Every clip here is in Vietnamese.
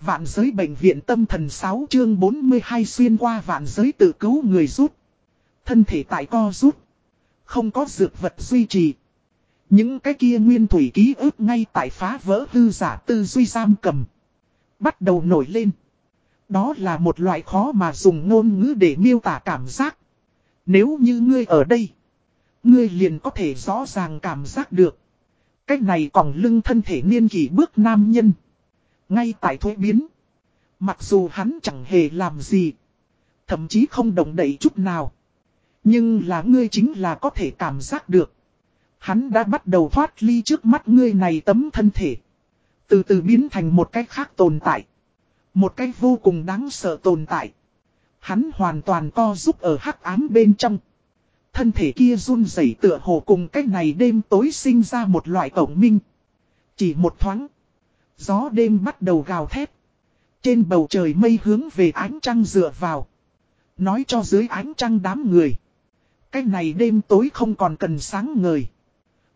Vạn giới bệnh viện tâm thần 6 chương 42 xuyên qua vạn giới tự cứu người rút. Thân thể tại co rút. Không có dược vật duy trì. Những cái kia nguyên thủy ký ức ngay tại phá vỡ hư giả tư duy giam cầm. Bắt đầu nổi lên. Đó là một loại khó mà dùng ngôn ngữ để miêu tả cảm giác. Nếu như ngươi ở đây. Ngươi liền có thể rõ ràng cảm giác được. Cách này còn lưng thân thể niên kỷ bước nam nhân. Ngay tại thuế biến. Mặc dù hắn chẳng hề làm gì. Thậm chí không động đậy chút nào. Nhưng là ngươi chính là có thể cảm giác được. Hắn đã bắt đầu thoát ly trước mắt ngươi này tấm thân thể. Từ từ biến thành một cách khác tồn tại. Một cách vô cùng đáng sợ tồn tại. Hắn hoàn toàn co giúp ở hắc ám bên trong. Thân thể kia run rẩy tựa hồ cùng cách này đêm tối sinh ra một loại tổng minh. Chỉ một thoáng. Gió đêm bắt đầu gào thét. Trên bầu trời mây hướng về ánh trăng dựa vào. Nói cho dưới ánh trăng đám người. Cái này đêm tối không còn cần sáng ngời.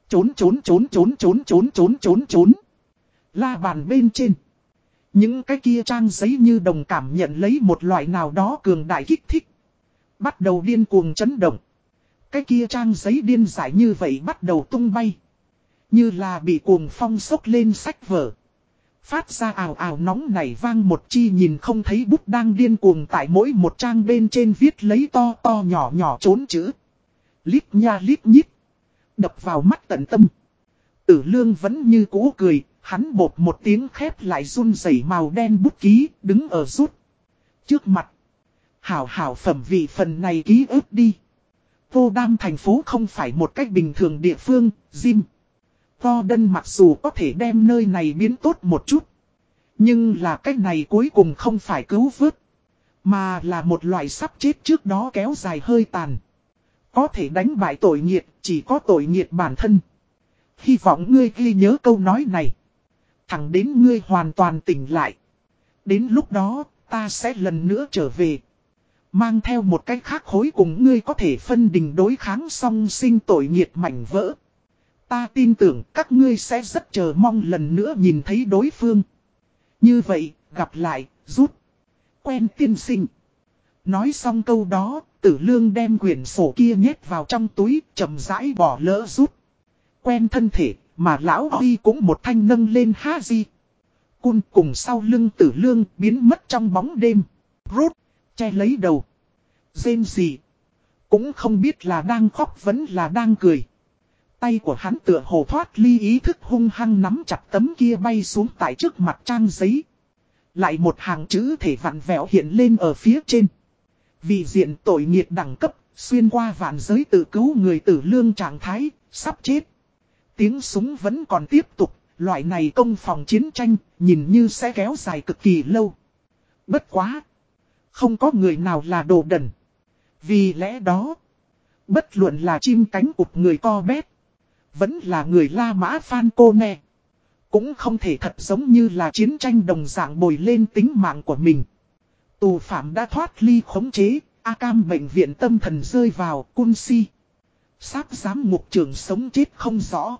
Trốn trốn trốn trốn trốn trốn trốn trốn trốn. La bàn bên trên. Những cái kia trang giấy như đồng cảm nhận lấy một loại nào đó cường đại kích thích. Bắt đầu điên cuồng chấn động. Cái kia trang giấy điên giải như vậy bắt đầu tung bay. Như là bị cuồng phong sốc lên sách vở. Phát ra ảo ảo nóng nảy vang một chi nhìn không thấy bút đang điên cuồng tại mỗi một trang bên trên viết lấy to to nhỏ nhỏ trốn chữ. Lít nha lít nhít. Đập vào mắt tận tâm. Tử lương vẫn như cũ cười, hắn bột một tiếng khép lại run rẩy màu đen bút ký, đứng ở rút. Trước mặt. Hảo hảo phẩm vị phần này ký ức đi. Vô đam thành phố không phải một cách bình thường địa phương, Jim. Vo đân mặc dù có thể đem nơi này biến tốt một chút. Nhưng là cách này cuối cùng không phải cứu vớt. Mà là một loại sắp chết trước đó kéo dài hơi tàn. Có thể đánh bại tội nghiệt, chỉ có tội nghiệt bản thân. Hy vọng ngươi ghi nhớ câu nói này. Thẳng đến ngươi hoàn toàn tỉnh lại. Đến lúc đó, ta sẽ lần nữa trở về. Mang theo một cách khác hối cùng ngươi có thể phân đình đối kháng song sinh tội nghiệt mảnh vỡ. Ta tin tưởng các ngươi sẽ rất chờ mong lần nữa nhìn thấy đối phương. Như vậy, gặp lại, rút. Quen tiên sinh. Nói xong câu đó, tử lương đem quyển sổ kia nhét vào trong túi, chậm rãi bỏ lỡ rút. Quen thân thể, mà lão Huy cũng một thanh nâng lên há di. Cun cùng sau lưng tử lương biến mất trong bóng đêm. Rút, che lấy đầu. Dên gì? Cũng không biết là đang khóc vẫn là đang cười. Tay của hắn tựa hồ thoát ly ý thức hung hăng nắm chặt tấm kia bay xuống tại trước mặt trang giấy. Lại một hàng chữ thể vặn vẹo hiện lên ở phía trên. Vì diện tội nghiệt đẳng cấp, xuyên qua vạn giới tự cứu người tử lương trạng thái, sắp chết. Tiếng súng vẫn còn tiếp tục, loại này công phòng chiến tranh, nhìn như sẽ kéo dài cực kỳ lâu. Bất quá. Không có người nào là đồ đần. Vì lẽ đó, bất luận là chim cánh cụt người co bét, vẫn là người La Mã Phan Cô Nè. Cũng không thể thật giống như là chiến tranh đồng dạng bồi lên tính mạng của mình. Tù phạm đã thoát ly khống chế, A Cam bệnh viện tâm thần rơi vào cun si. Sáp giám ngục trường sống chết không rõ.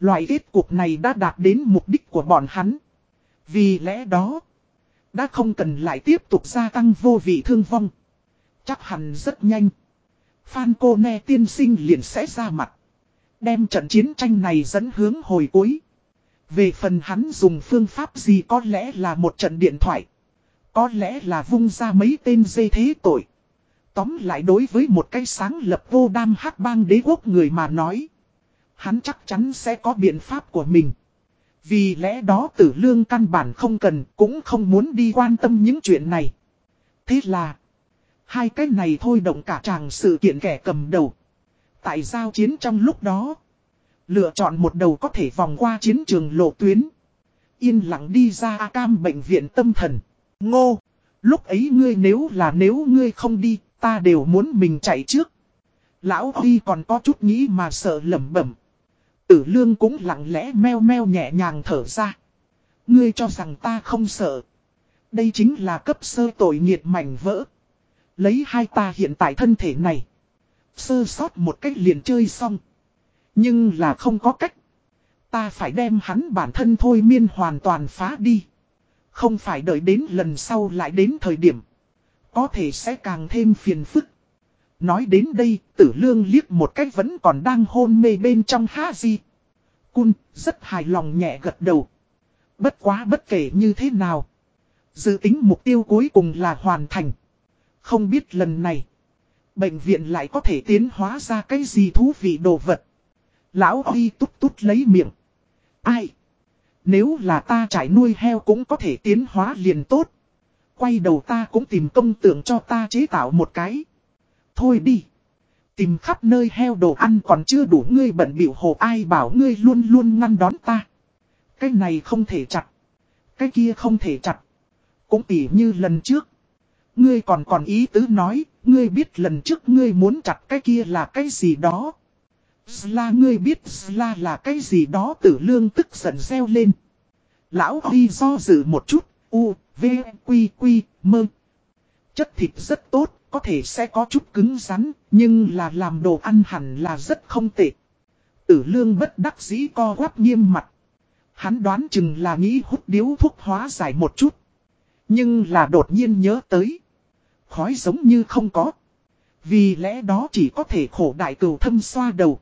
Loại kết cuộc này đã đạt đến mục đích của bọn hắn. Vì lẽ đó, đã không cần lại tiếp tục gia tăng vô vị thương vong. Chắc hẳn rất nhanh. Phan cô ne tiên sinh liền sẽ ra mặt. Đem trận chiến tranh này dẫn hướng hồi cuối. Về phần hắn dùng phương pháp gì có lẽ là một trận điện thoại. Có lẽ là vung ra mấy tên dây thế tội. Tóm lại đối với một cái sáng lập vô đam hắc bang đế quốc người mà nói. Hắn chắc chắn sẽ có biện pháp của mình. Vì lẽ đó tử lương căn bản không cần, cũng không muốn đi quan tâm những chuyện này. Thế là. Hai cái này thôi động cả chàng sự kiện kẻ cầm đầu. Tại giao chiến trong lúc đó. Lựa chọn một đầu có thể vòng qua chiến trường lộ tuyến. Yên lặng đi ra A cam bệnh viện tâm thần. Ngô. Lúc ấy ngươi nếu là nếu ngươi không đi, ta đều muốn mình chạy trước. Lão Huy còn có chút nghĩ mà sợ lẩm bẩm. Tử lương cũng lặng lẽ meo meo nhẹ nhàng thở ra. Ngươi cho rằng ta không sợ. Đây chính là cấp sơ tội nghiệt mảnh vỡ. Lấy hai ta hiện tại thân thể này. Sơ sót một cách liền chơi xong. Nhưng là không có cách. Ta phải đem hắn bản thân thôi miên hoàn toàn phá đi. Không phải đợi đến lần sau lại đến thời điểm. Có thể sẽ càng thêm phiền phức. Nói đến đây, tử lương liếc một cách vẫn còn đang hôn mê bên trong há di. Cun, rất hài lòng nhẹ gật đầu. Bất quá bất kể như thế nào. Dự tính mục tiêu cuối cùng là hoàn thành. Không biết lần này. Bệnh viện lại có thể tiến hóa ra cái gì thú vị đồ vật. Lão Huy tút tút lấy miệng. Ai? Nếu là ta trải nuôi heo cũng có thể tiến hóa liền tốt. Quay đầu ta cũng tìm công tượng cho ta chế tạo một cái. Thôi đi. Tìm khắp nơi heo đồ ăn còn chưa đủ ngươi bận biểu hồ ai bảo ngươi luôn luôn ngăn đón ta. Cái này không thể chặt. Cái kia không thể chặt. Cũng tỉ như lần trước. Ngươi còn còn ý tứ nói, ngươi biết lần trước ngươi muốn chặt cái kia là cái gì đó. Sla ngươi biết Sla là cái gì đó tử lương tức giận reo lên. Lão Huy do dự một chút, u, v, quy, quy, mơ. Chất thịt rất tốt, có thể sẽ có chút cứng rắn, nhưng là làm đồ ăn hẳn là rất không tệ. Tử lương bất đắc dĩ co quắp nghiêm mặt. Hắn đoán chừng là nghĩ hút điếu thuốc hóa giải một chút. Nhưng là đột nhiên nhớ tới. Khói giống như không có. Vì lẽ đó chỉ có thể khổ đại cửu thâm xoa đầu.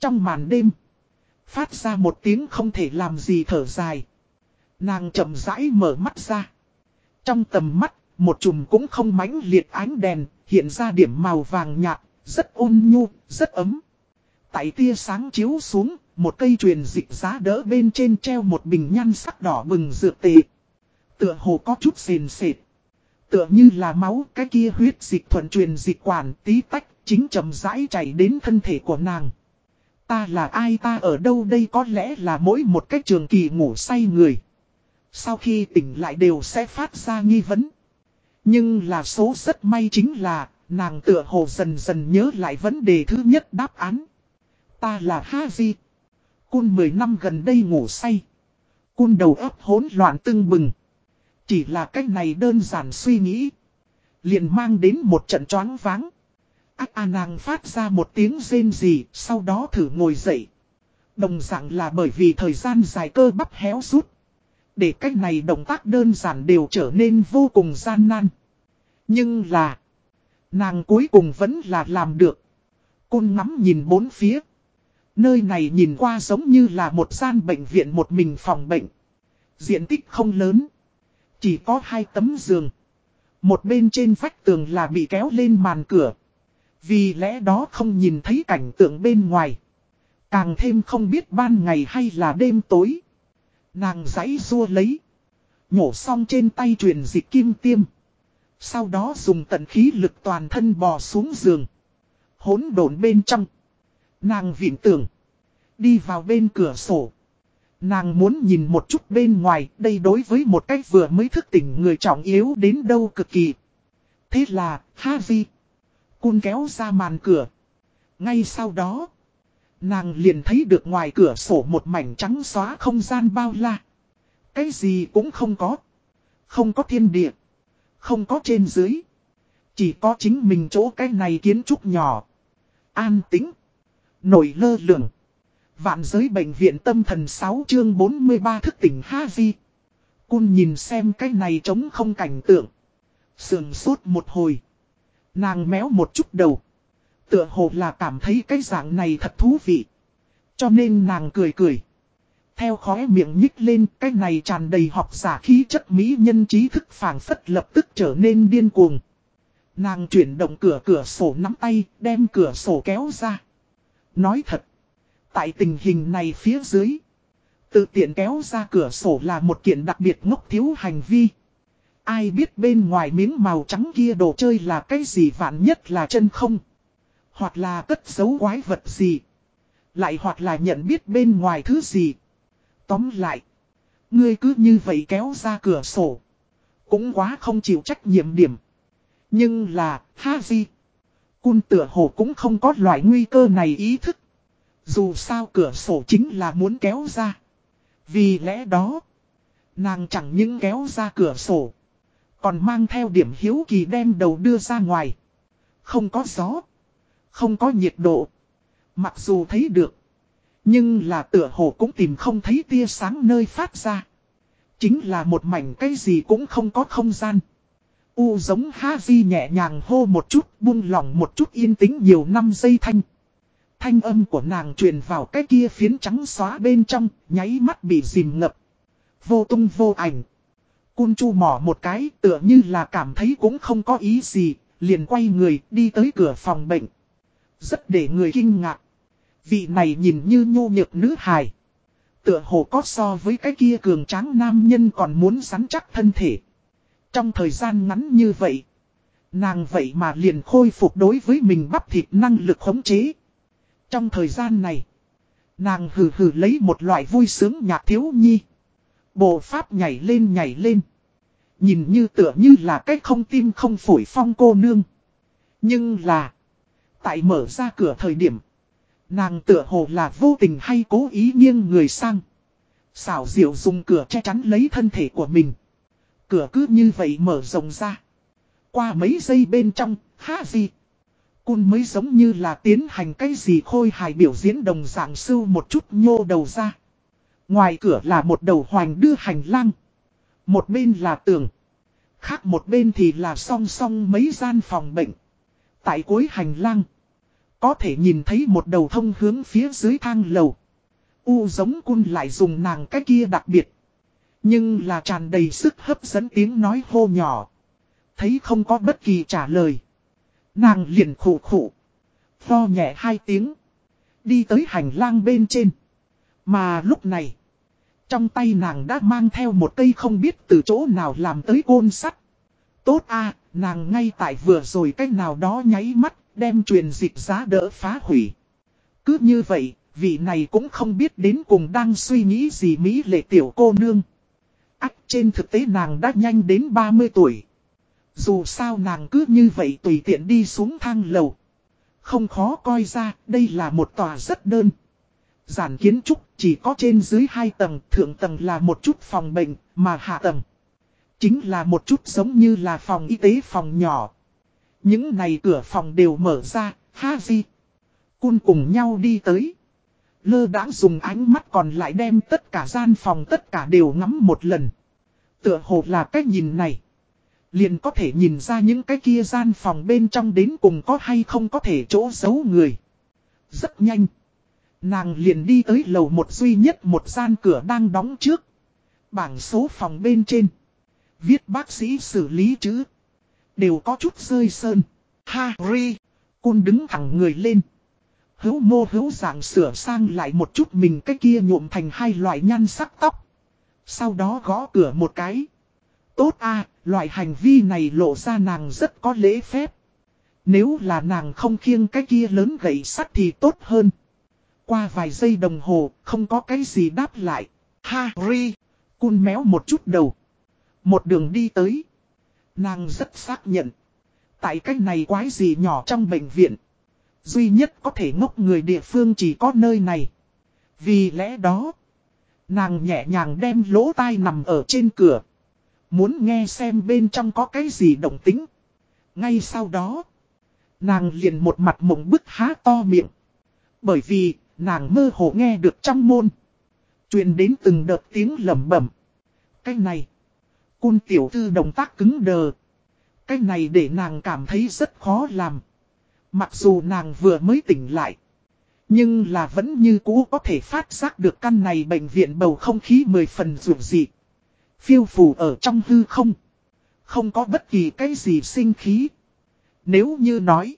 Trong màn đêm. Phát ra một tiếng không thể làm gì thở dài. Nàng chậm rãi mở mắt ra. Trong tầm mắt, một chùm cũng không mãnh liệt ánh đèn, hiện ra điểm màu vàng nhạt, rất ôn nhu, rất ấm. Tại tia sáng chiếu xuống, một cây truyền dịch giá đỡ bên trên treo một bình nhan sắc đỏ bừng dược tệ. Tựa hồ có chút sền sệt. Tựa như là máu cái kia huyết dịch thuận truyền dịch quản tí tách, chính chậm rãi chảy đến thân thể của nàng. Ta là ai ta ở đâu đây có lẽ là mỗi một cách trường kỳ ngủ say người. Sau khi tỉnh lại đều sẽ phát ra nghi vấn. Nhưng là số rất may chính là, nàng tựa hồ dần dần nhớ lại vấn đề thứ nhất đáp án. Ta là Haji. Cun 10 năm gần đây ngủ say. Cun đầu óc hỗn loạn tưng bừng. Chỉ là cách này đơn giản suy nghĩ. Liền mang đến một trận choáng váng. Ác à nàng phát ra một tiếng rên gì, sau đó thử ngồi dậy. Đồng dạng là bởi vì thời gian dài cơ bắp héo rút. Để cách này động tác đơn giản đều trở nên vô cùng gian nan. Nhưng là, nàng cuối cùng vẫn là làm được. Côn ngắm nhìn bốn phía. Nơi này nhìn qua giống như là một gian bệnh viện một mình phòng bệnh. Diện tích không lớn. Chỉ có hai tấm giường. Một bên trên vách tường là bị kéo lên màn cửa. Vì lẽ đó không nhìn thấy cảnh tượng bên ngoài. Càng thêm không biết ban ngày hay là đêm tối. Nàng giấy rua lấy. Nhổ xong trên tay truyền dịch kim tiêm. Sau đó dùng tận khí lực toàn thân bò xuống giường. Hốn đồn bên trong. Nàng vịn tưởng. Đi vào bên cửa sổ. Nàng muốn nhìn một chút bên ngoài, đây đối với một cách vừa mới thức tỉnh người trọng yếu đến đâu cực kỳ. Thế là, Harvey. Cun kéo ra màn cửa. Ngay sau đó, nàng liền thấy được ngoài cửa sổ một mảnh trắng xóa không gian bao la. Cái gì cũng không có. Không có thiên địa. Không có trên dưới. Chỉ có chính mình chỗ cái này kiến trúc nhỏ. An tĩnh. Nổi lơ lửng. Vạn giới bệnh viện tâm thần 6 chương 43 thức tỉnh Ha Vi. Cun nhìn xem cái này trống không cảnh tượng. Sườn sốt một hồi. Nàng méo một chút đầu. Tựa hồ là cảm thấy cái dạng này thật thú vị. Cho nên nàng cười cười. Theo khóe miệng nhích lên, cái này tràn đầy học giả khí chất mỹ nhân trí thức phản phất lập tức trở nên điên cuồng. Nàng chuyển động cửa cửa sổ nắm tay, đem cửa sổ kéo ra. Nói thật. Tại tình hình này phía dưới. Tự tiện kéo ra cửa sổ là một kiện đặc biệt ngốc thiếu hành vi. Ai biết bên ngoài miếng màu trắng kia đồ chơi là cái gì vạn nhất là chân không. Hoặc là cất giấu quái vật gì. Lại hoặc là nhận biết bên ngoài thứ gì. Tóm lại. Ngươi cứ như vậy kéo ra cửa sổ. Cũng quá không chịu trách nhiệm điểm. Nhưng là, ha gì? Cun tựa hồ cũng không có loại nguy cơ này ý thức. Dù sao cửa sổ chính là muốn kéo ra. Vì lẽ đó, nàng chẳng những kéo ra cửa sổ. Còn mang theo điểm hiếu kỳ đem đầu đưa ra ngoài. Không có gió. Không có nhiệt độ. Mặc dù thấy được. Nhưng là tựa hồ cũng tìm không thấy tia sáng nơi phát ra. Chính là một mảnh cái gì cũng không có không gian. U giống ha di nhẹ nhàng hô một chút, buông lỏng một chút yên tĩnh nhiều năm giây thanh. Thanh âm của nàng truyền vào cái kia phiến trắng xóa bên trong, nháy mắt bị dìm ngập. Vô tung vô ảnh. Cun chu mỏ một cái tựa như là cảm thấy cũng không có ý gì, liền quay người đi tới cửa phòng bệnh. Rất để người kinh ngạc. Vị này nhìn như nhô nhược nữ hài. Tựa hồ có so với cái kia cường tráng nam nhân còn muốn sắn chắc thân thể. Trong thời gian ngắn như vậy, nàng vậy mà liền khôi phục đối với mình bắp thịt năng lực khống chế. Trong thời gian này, nàng hừ hừ lấy một loại vui sướng nhạc thiếu nhi. Bộ pháp nhảy lên nhảy lên. Nhìn như tựa như là cái không tim không phổi phong cô nương. Nhưng là, tại mở ra cửa thời điểm, nàng tựa hồ là vô tình hay cố ý nghiêng người sang. Xảo diệu dùng cửa che chắn lấy thân thể của mình. Cửa cứ như vậy mở rộng ra. Qua mấy giây bên trong, ha gì? Cun mới giống như là tiến hành cái gì khôi hài biểu diễn đồng dạng sưu một chút nhô đầu ra. Ngoài cửa là một đầu hoành đưa hành lang. Một bên là tường. Khác một bên thì là song song mấy gian phòng bệnh. Tại cuối hành lang. Có thể nhìn thấy một đầu thông hướng phía dưới thang lầu. U giống cun lại dùng nàng cái kia đặc biệt. Nhưng là tràn đầy sức hấp dẫn tiếng nói hô nhỏ. Thấy không có bất kỳ trả lời. Nàng liền khủ khủ. Pho nhẹ hai tiếng. Đi tới hành lang bên trên. Mà lúc này. Trong tay nàng đã mang theo một cây không biết từ chỗ nào làm tới côn sắt. Tốt a nàng ngay tại vừa rồi cách nào đó nháy mắt, đem truyền dịch giá đỡ phá hủy. Cứ như vậy, vị này cũng không biết đến cùng đang suy nghĩ gì Mỹ lệ tiểu cô nương. Ách trên thực tế nàng đã nhanh đến 30 tuổi. Dù sao nàng cứ như vậy tùy tiện đi xuống thang lầu. Không khó coi ra, đây là một tòa rất đơn. Giản kiến trúc chỉ có trên dưới hai tầng, thượng tầng là một chút phòng bệnh, mà hạ tầng. Chính là một chút giống như là phòng y tế phòng nhỏ. Những này cửa phòng đều mở ra, ha gì. Cun cùng nhau đi tới. Lơ đã dùng ánh mắt còn lại đem tất cả gian phòng tất cả đều ngắm một lần. Tựa hồ là cách nhìn này. Liền có thể nhìn ra những cái kia gian phòng bên trong đến cùng có hay không có thể chỗ giấu người. Rất nhanh. Nàng liền đi tới lầu một duy nhất một gian cửa đang đóng trước. Bảng số phòng bên trên. Viết bác sĩ xử lý chứ Đều có chút rơi sơn. Harry. Côn đứng thẳng người lên. Hữu mô hữu dạng sửa sang lại một chút mình cái kia nhuộm thành hai loại nhăn sắc tóc. Sau đó gõ cửa một cái. Tốt a loại hành vi này lộ ra nàng rất có lễ phép. Nếu là nàng không khiêng cái kia lớn gậy sắt thì tốt hơn. Qua vài giây đồng hồ, không có cái gì đáp lại. Harry, cun méo một chút đầu. Một đường đi tới. Nàng rất xác nhận. Tại cách này quái gì nhỏ trong bệnh viện. Duy nhất có thể ngốc người địa phương chỉ có nơi này. Vì lẽ đó, nàng nhẹ nhàng đem lỗ tai nằm ở trên cửa. Muốn nghe xem bên trong có cái gì động tính. Ngay sau đó, nàng liền một mặt mộng bức há to miệng. Bởi vì, nàng mơ hồ nghe được trong môn. truyền đến từng đợt tiếng lầm bẩm. Cái này, cun tiểu thư động tác cứng đờ. Cái này để nàng cảm thấy rất khó làm. Mặc dù nàng vừa mới tỉnh lại. Nhưng là vẫn như cũ có thể phát giác được căn này bệnh viện bầu không khí mười phần rủ dị. Phiêu phù ở trong hư không. Không có bất kỳ cái gì sinh khí. Nếu như nói.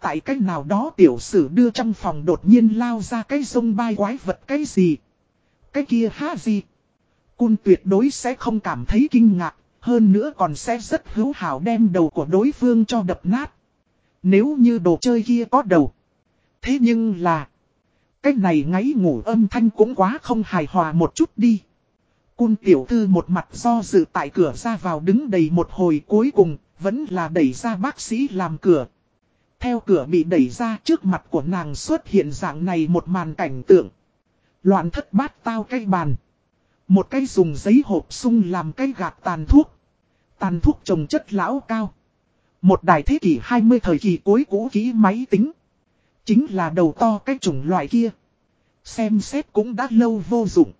Tại cách nào đó tiểu sử đưa trong phòng đột nhiên lao ra cái sông bay quái vật cái gì. Cái kia há gì. Cun tuyệt đối sẽ không cảm thấy kinh ngạc. Hơn nữa còn sẽ rất hữu hảo đem đầu của đối phương cho đập nát. Nếu như đồ chơi kia có đầu. Thế nhưng là. Cái này ngáy ngủ âm thanh cũng quá không hài hòa một chút đi. Cun tiểu thư một mặt do dự tại cửa ra vào đứng đầy một hồi cuối cùng, vẫn là đẩy ra bác sĩ làm cửa. Theo cửa bị đẩy ra trước mặt của nàng xuất hiện dạng này một màn cảnh tượng. Loạn thất bát tao cây bàn. Một cây dùng giấy hộp sung làm cây gạt tàn thuốc. Tàn thuốc trồng chất lão cao. Một đài thế kỷ 20 thời kỳ cuối cũ kỹ máy tính. Chính là đầu to cái chủng loại kia. Xem xét cũng đã lâu vô dụng.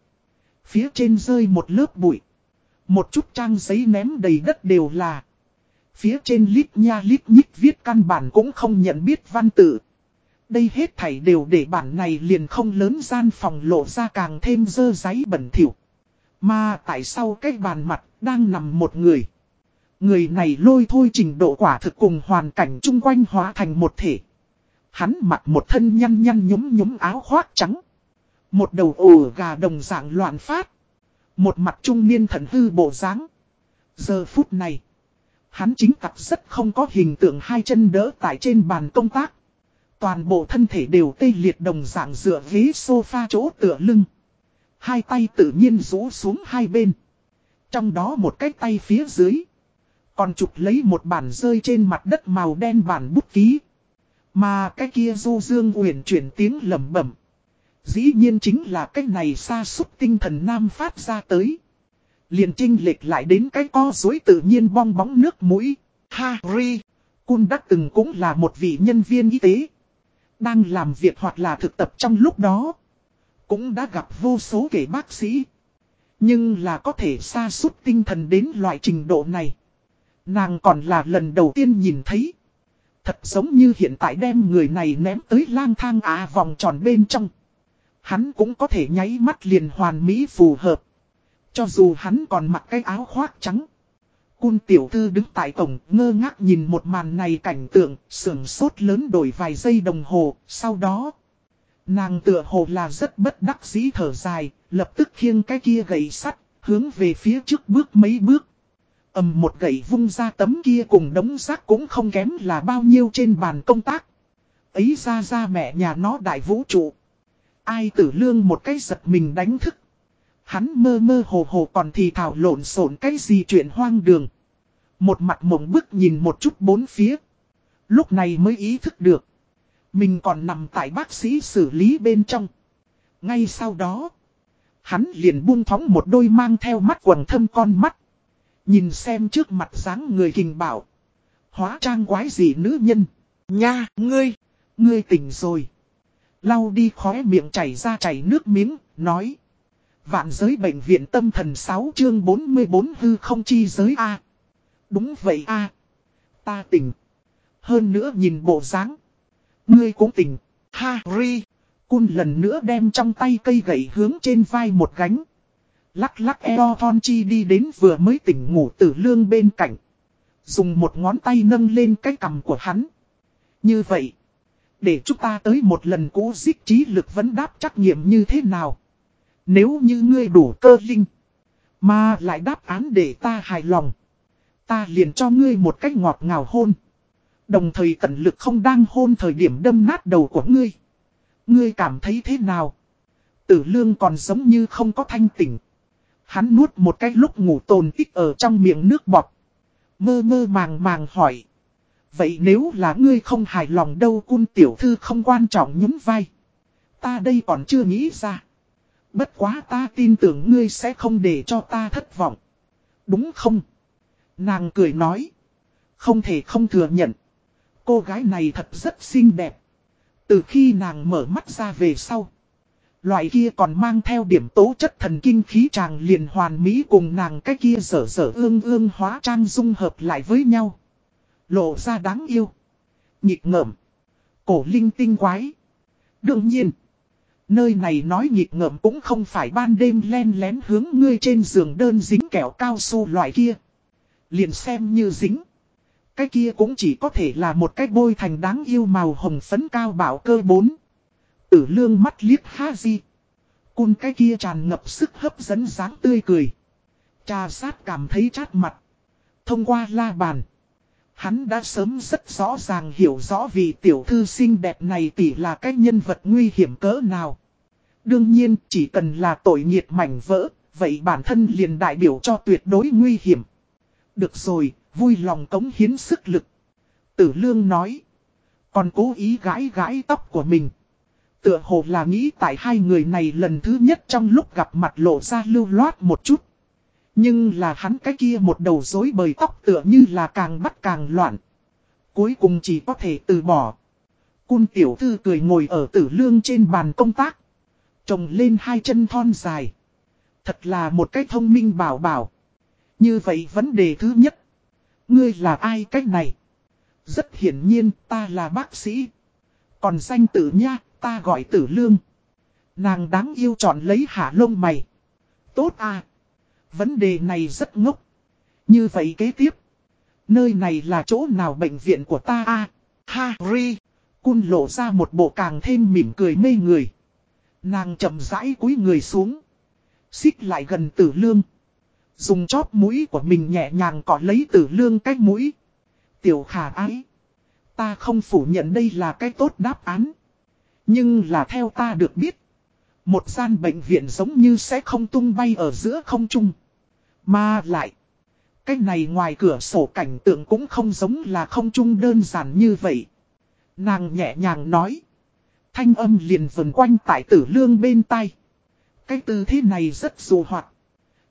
Phía trên rơi một lớp bụi. Một chút trang giấy ném đầy đất đều là. Phía trên lít nha lít nhít viết căn bản cũng không nhận biết văn tự. Đây hết thảy đều để bản này liền không lớn gian phòng lộ ra càng thêm dơ giấy bẩn thỉu. Mà tại sao cái bàn mặt đang nằm một người. Người này lôi thôi trình độ quả thực cùng hoàn cảnh chung quanh hóa thành một thể. Hắn mặc một thân nhăn nhăn nhúm nhúm áo khoác trắng. Một đầu ổ gà đồng dạng loạn phát. Một mặt trung niên thần hư bộ dáng. Giờ phút này. Hắn chính cặp rất không có hình tượng hai chân đỡ tại trên bàn công tác. Toàn bộ thân thể đều tê liệt đồng dạng dựa ghế sofa chỗ tựa lưng. Hai tay tự nhiên rũ xuống hai bên. Trong đó một cái tay phía dưới. Còn chụp lấy một bản rơi trên mặt đất màu đen bản bút ký. Mà cái kia du dương uyển chuyển tiếng lầm bẩm Dĩ nhiên chính là cái này xa xúc tinh thần nam phát ra tới. Liền trinh lệch lại đến cái co dối tự nhiên bong bóng nước mũi. Harry, Kun đã từng cũng là một vị nhân viên y tế. Đang làm việc hoặc là thực tập trong lúc đó. Cũng đã gặp vô số kể bác sĩ. Nhưng là có thể xa suốt tinh thần đến loại trình độ này. Nàng còn là lần đầu tiên nhìn thấy. Thật giống như hiện tại đem người này ném tới lang thang á vòng tròn bên trong. Hắn cũng có thể nháy mắt liền hoàn mỹ phù hợp. Cho dù hắn còn mặc cái áo khoác trắng. Cun tiểu thư đứng tại cổng ngơ ngác nhìn một màn này cảnh tượng, sưởng sốt lớn đổi vài giây đồng hồ, sau đó. Nàng tựa hồ là rất bất đắc dĩ thở dài, lập tức khiêng cái kia gậy sắt, hướng về phía trước bước mấy bước. ầm một gậy vung ra tấm kia cùng đống rác cũng không kém là bao nhiêu trên bàn công tác. Ấy ra ra mẹ nhà nó đại vũ trụ. Ai tử lương một cái giật mình đánh thức. Hắn mơ mơ hồ hồ còn thì thảo lộn xộn cái gì chuyện hoang đường. Một mặt mộng bức nhìn một chút bốn phía. Lúc này mới ý thức được. Mình còn nằm tại bác sĩ xử lý bên trong. Ngay sau đó. Hắn liền buông thóng một đôi mang theo mắt quần thâm con mắt. Nhìn xem trước mặt dáng người kình bảo. Hóa trang quái gì nữ nhân. Nha, ngươi, ngươi tỉnh rồi. Lau đi khóe miệng chảy ra chảy nước miếng, nói. Vạn giới bệnh viện tâm thần 6 chương 44 hư không chi giới A. Đúng vậy A. Ta tỉnh. Hơn nữa nhìn bộ dáng Ngươi cũng tỉnh. Harry. Cun lần nữa đem trong tay cây gậy hướng trên vai một gánh. Lắc lắc eo thon chi đi đến vừa mới tỉnh ngủ tử lương bên cạnh. Dùng một ngón tay nâng lên cái cầm của hắn. Như vậy. Để chúng ta tới một lần cũ giết trí lực vấn đáp trắc nghiệm như thế nào. Nếu như ngươi đủ cơ linh. Mà lại đáp án để ta hài lòng. Ta liền cho ngươi một cách ngọt ngào hôn. Đồng thời tận lực không đang hôn thời điểm đâm nát đầu của ngươi. Ngươi cảm thấy thế nào? Tử lương còn giống như không có thanh tỉnh. Hắn nuốt một cái lúc ngủ tồn tích ở trong miệng nước bọt. Mơ mơ màng màng hỏi. Vậy nếu là ngươi không hài lòng đâu cun tiểu thư không quan trọng nhún vai. Ta đây còn chưa nghĩ ra. Bất quá ta tin tưởng ngươi sẽ không để cho ta thất vọng. Đúng không? Nàng cười nói. Không thể không thừa nhận. Cô gái này thật rất xinh đẹp. Từ khi nàng mở mắt ra về sau. Loại kia còn mang theo điểm tố chất thần kinh khí chàng liền hoàn mỹ cùng nàng cái kia dở dở ương ương hóa trang dung hợp lại với nhau. Lộ ra đáng yêu. Nhịp ngợm. Cổ linh tinh quái. Đương nhiên. Nơi này nói nhịp ngợm cũng không phải ban đêm len lén hướng ngươi trên giường đơn dính kẹo cao su loại kia. Liền xem như dính. Cái kia cũng chỉ có thể là một cái bôi thành đáng yêu màu hồng phấn cao bảo cơ bốn. Tử lương mắt liếc ha di. Cun cái kia tràn ngập sức hấp dẫn dáng tươi cười. Trà sát cảm thấy chát mặt. Thông qua la bàn. Hắn đã sớm rất rõ ràng hiểu rõ vì tiểu thư xinh đẹp này tỷ là cái nhân vật nguy hiểm cỡ nào. Đương nhiên chỉ cần là tội nghiệt mảnh vỡ, vậy bản thân liền đại biểu cho tuyệt đối nguy hiểm. Được rồi, vui lòng cống hiến sức lực. Tử lương nói. Còn cố ý gãi gãi tóc của mình. Tựa hồ là nghĩ tại hai người này lần thứ nhất trong lúc gặp mặt lộ ra lưu loát một chút. Nhưng là hắn cái kia một đầu rối bời tóc tựa như là càng bắt càng loạn. Cuối cùng chỉ có thể từ bỏ. Cun tiểu thư cười ngồi ở tử lương trên bàn công tác. Trồng lên hai chân thon dài. Thật là một cái thông minh bảo bảo. Như vậy vấn đề thứ nhất. Ngươi là ai cách này? Rất hiển nhiên ta là bác sĩ. Còn danh tử nha, ta gọi tử lương. Nàng đáng yêu chọn lấy hạ lông mày. Tốt à. Vấn đề này rất ngốc. Như vậy kế tiếp. Nơi này là chỗ nào bệnh viện của ta à? Harry. Cun lộ ra một bộ càng thêm mỉm cười mê người. Nàng chậm rãi cúi người xuống. Xích lại gần tử lương. Dùng chóp mũi của mình nhẹ nhàng cọ lấy tử lương cách mũi. Tiểu khả ái. Ta không phủ nhận đây là cái tốt đáp án. Nhưng là theo ta được biết. Một gian bệnh viện giống như sẽ không tung bay ở giữa không trung. Mà lại. Cái này ngoài cửa sổ cảnh tượng cũng không giống là không chung đơn giản như vậy. Nàng nhẹ nhàng nói. Thanh âm liền vần quanh tại tử lương bên tay. Cái tư thế này rất dù hoạt.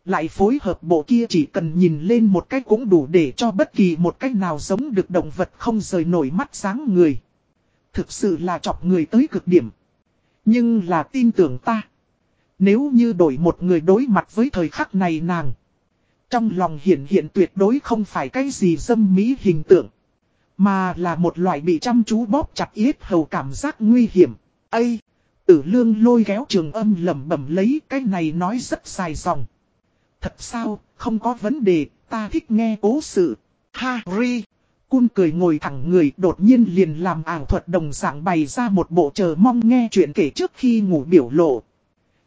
Lại phối hợp bộ kia chỉ cần nhìn lên một cách cũng đủ để cho bất kỳ một cách nào giống được động vật không rời nổi mắt sáng người. Thực sự là chọc người tới cực điểm. Nhưng là tin tưởng ta. Nếu như đổi một người đối mặt với thời khắc này nàng. Trong lòng hiển hiện tuyệt đối không phải cái gì dâm mỹ hình tượng. Mà là một loại bị chăm chú bóp chặt yết hầu cảm giác nguy hiểm. Ây! Tử lương lôi kéo trường âm lầm bẩm lấy cái này nói rất dài dòng. Thật sao, không có vấn đề, ta thích nghe cố sự. Harry! Cun cười ngồi thẳng người đột nhiên liền làm ảo thuật đồng dạng bày ra một bộ chờ mong nghe chuyện kể trước khi ngủ biểu lộ.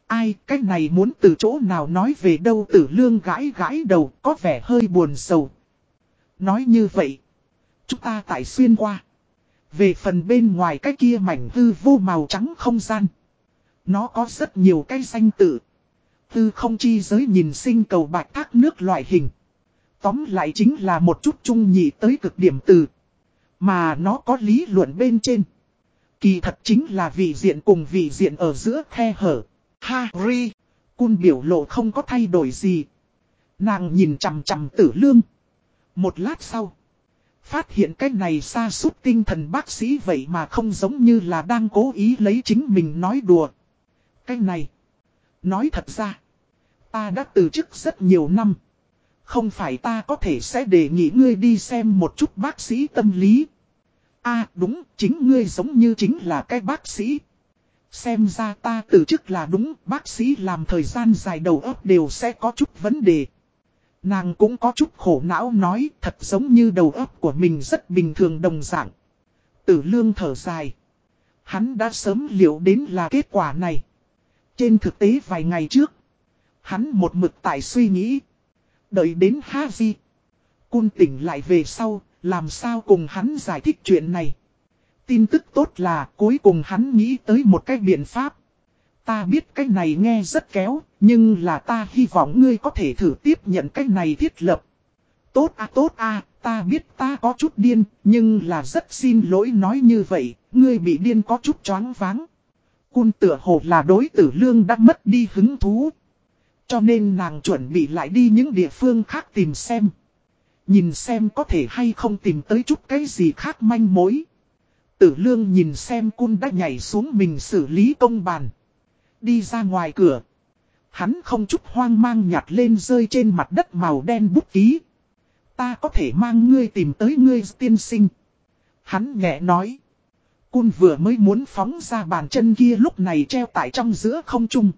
Ai, cái này muốn từ chỗ nào nói về đâu tử lương gãi gãi đầu có vẻ hơi buồn sầu. Nói như vậy, chúng ta tại xuyên qua. Về phần bên ngoài cái kia mảnh hư vô màu trắng không gian. Nó có rất nhiều cái danh tự. Hư không chi giới nhìn sinh cầu bạch thác nước loại hình. Tóm lại chính là một chút trung nhị tới cực điểm từ. Mà nó có lý luận bên trên. Kỳ thật chính là vị diện cùng vị diện ở giữa khe hở. Harry, cun biểu lộ không có thay đổi gì. Nàng nhìn chằm chằm tử lương. Một lát sau. Phát hiện cái này xa suốt tinh thần bác sĩ vậy mà không giống như là đang cố ý lấy chính mình nói đùa. Cái này. Nói thật ra. Ta đã từ chức rất nhiều năm. Không phải ta có thể sẽ đề nghị ngươi đi xem một chút bác sĩ tâm lý. a đúng, chính ngươi giống như chính là cái bác sĩ. Xem ra ta từ chức là đúng, bác sĩ làm thời gian dài đầu óc đều sẽ có chút vấn đề. Nàng cũng có chút khổ não nói thật giống như đầu óc của mình rất bình thường đồng dạng. Tử lương thở dài. Hắn đã sớm liệu đến là kết quả này. Trên thực tế vài ngày trước, hắn một mực tại suy nghĩ. Đợi đến ha di Cun tỉnh lại về sau, làm sao cùng hắn giải thích chuyện này. Tin tức tốt là cuối cùng hắn nghĩ tới một cái biện pháp. Ta biết cái này nghe rất kéo, nhưng là ta hy vọng ngươi có thể thử tiếp nhận cái này thiết lập. Tốt à tốt à, ta biết ta có chút điên, nhưng là rất xin lỗi nói như vậy, ngươi bị điên có chút choáng váng. Cun tựa hồ là đối tử lương đã mất đi hứng thú. Cho nên nàng chuẩn bị lại đi những địa phương khác tìm xem. Nhìn xem có thể hay không tìm tới chút cái gì khác manh mối. Tử lương nhìn xem cun đã nhảy xuống mình xử lý công bàn. Đi ra ngoài cửa. Hắn không chút hoang mang nhặt lên rơi trên mặt đất màu đen bút ký. Ta có thể mang ngươi tìm tới ngươi, tiên sinh. Hắn nhẹ nói. Cun vừa mới muốn phóng ra bàn chân kia lúc này treo tại trong giữa không trung.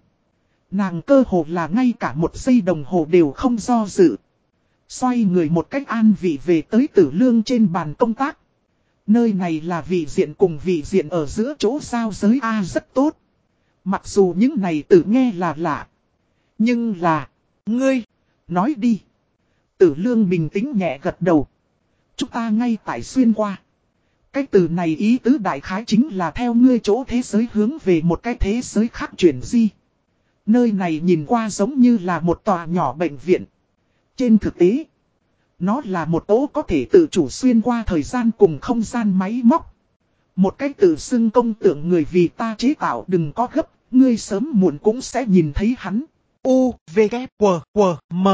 Nàng cơ hồ là ngay cả một giây đồng hồ đều không do dự. Xoay người một cách an vị về tới tử lương trên bàn công tác. Nơi này là vị diện cùng vị diện ở giữa chỗ giao giới A rất tốt. Mặc dù những này tử nghe là lạ. Nhưng là, ngươi, nói đi. Tử lương bình tĩnh nhẹ gật đầu. Chúng ta ngay tại xuyên qua. Cái từ này ý tứ đại khái chính là theo ngươi chỗ thế giới hướng về một cái thế giới khác chuyển di. Nơi này nhìn qua giống như là một tòa nhỏ bệnh viện. Trên thực tế, nó là một tố có thể tự chủ xuyên qua thời gian cùng không gian máy móc. Một cách tự xưng công tượng người vì ta chế tạo đừng có gấp, ngươi sớm muộn cũng sẽ nhìn thấy hắn. U, V, K, W, W, M.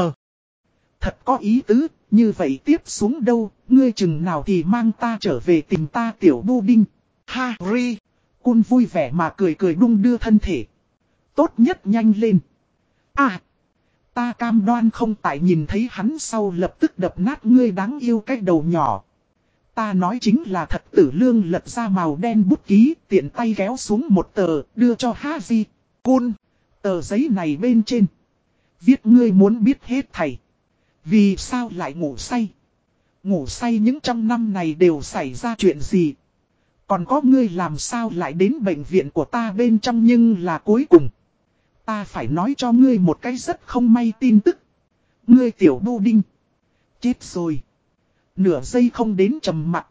Thật có ý tứ, như vậy tiếp xuống đâu, ngươi chừng nào thì mang ta trở về tìm ta tiểu bu đinh. Harry, cun vui vẻ mà cười cười đung đưa thân thể. Tốt nhất nhanh lên. À, Ta cam đoan không tại nhìn thấy hắn sau lập tức đập nát ngươi đáng yêu cái đầu nhỏ. Ta nói chính là thật tử lương lật ra màu đen bút ký, tiện tay kéo xuống một tờ, đưa cho Haji. Cun, tờ giấy này bên trên. Viết ngươi muốn biết hết thầy. Vì sao lại ngủ say? Ngủ say những trong năm này đều xảy ra chuyện gì? Còn có ngươi làm sao lại đến bệnh viện của ta bên trong nhưng là cuối cùng. Ta phải nói cho ngươi một cái rất không may tin tức. Ngươi tiểu đu đinh. Chết rồi. Nửa giây không đến trầm mặt.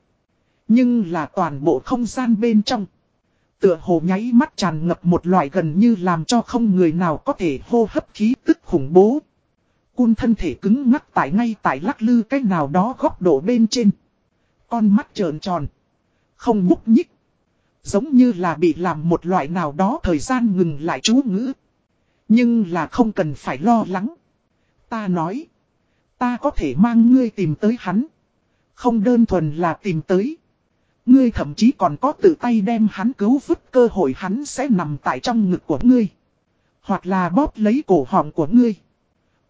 Nhưng là toàn bộ không gian bên trong. Tựa hồ nháy mắt tràn ngập một loại gần như làm cho không người nào có thể hô hấp khí tức khủng bố. Cun thân thể cứng ngắc tại ngay tại lắc lư cái nào đó góc độ bên trên. Con mắt trợn tròn. Không múc nhích. Giống như là bị làm một loại nào đó thời gian ngừng lại chú ngữ. Nhưng là không cần phải lo lắng. Ta nói. Ta có thể mang ngươi tìm tới hắn. Không đơn thuần là tìm tới. Ngươi thậm chí còn có tự tay đem hắn cứu vứt cơ hội hắn sẽ nằm tại trong ngực của ngươi. Hoặc là bóp lấy cổ họng của ngươi.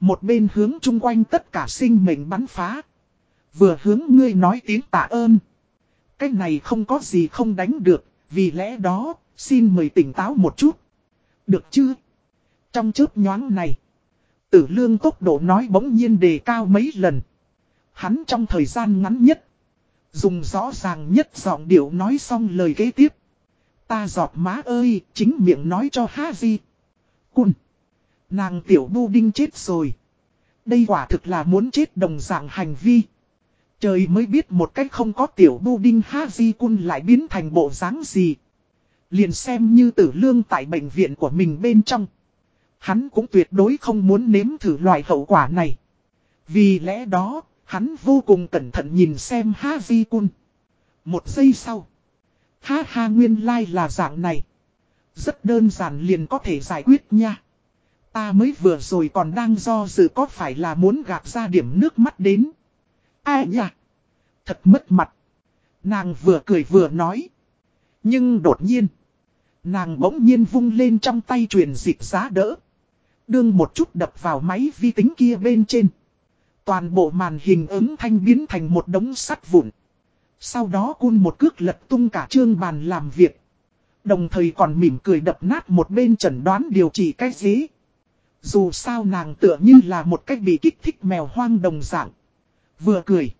Một bên hướng chung quanh tất cả sinh mệnh bắn phá. Vừa hướng ngươi nói tiếng tạ ơn. Cái này không có gì không đánh được, vì lẽ đó, xin mời tỉnh táo một chút. Được chưa? Trong chớp nhoáng này, tử lương tốc độ nói bỗng nhiên đề cao mấy lần. Hắn trong thời gian ngắn nhất, dùng rõ ràng nhất giọng điệu nói xong lời kế tiếp. Ta giọt má ơi, chính miệng nói cho Haji. Cun. Nàng tiểu bu đinh chết rồi. Đây quả thực là muốn chết đồng dạng hành vi. Trời mới biết một cách không có tiểu bu đinh Haji Cun lại biến thành bộ dáng gì. Liền xem như tử lương tại bệnh viện của mình bên trong. Hắn cũng tuyệt đối không muốn nếm thử loại hậu quả này. Vì lẽ đó, hắn vô cùng cẩn thận nhìn xem Haji Cun. Một giây sau. Ha ha nguyên lai like là dạng này. Rất đơn giản liền có thể giải quyết nha. Ta mới vừa rồi còn đang do dự có phải là muốn gạt ra điểm nước mắt đến. Ai nhỉ? Thật mất mặt. Nàng vừa cười vừa nói. Nhưng đột nhiên. Nàng bỗng nhiên vung lên trong tay truyền dịp giá đỡ. Đương một chút đập vào máy vi tính kia bên trên. Toàn bộ màn hình ứng thanh biến thành một đống sắt vụn. Sau đó cun một cước lật tung cả trương bàn làm việc. Đồng thời còn mỉm cười đập nát một bên chẩn đoán điều trị cái gì. Dù sao nàng tựa như là một cách bị kích thích mèo hoang đồng dạng. Vừa cười.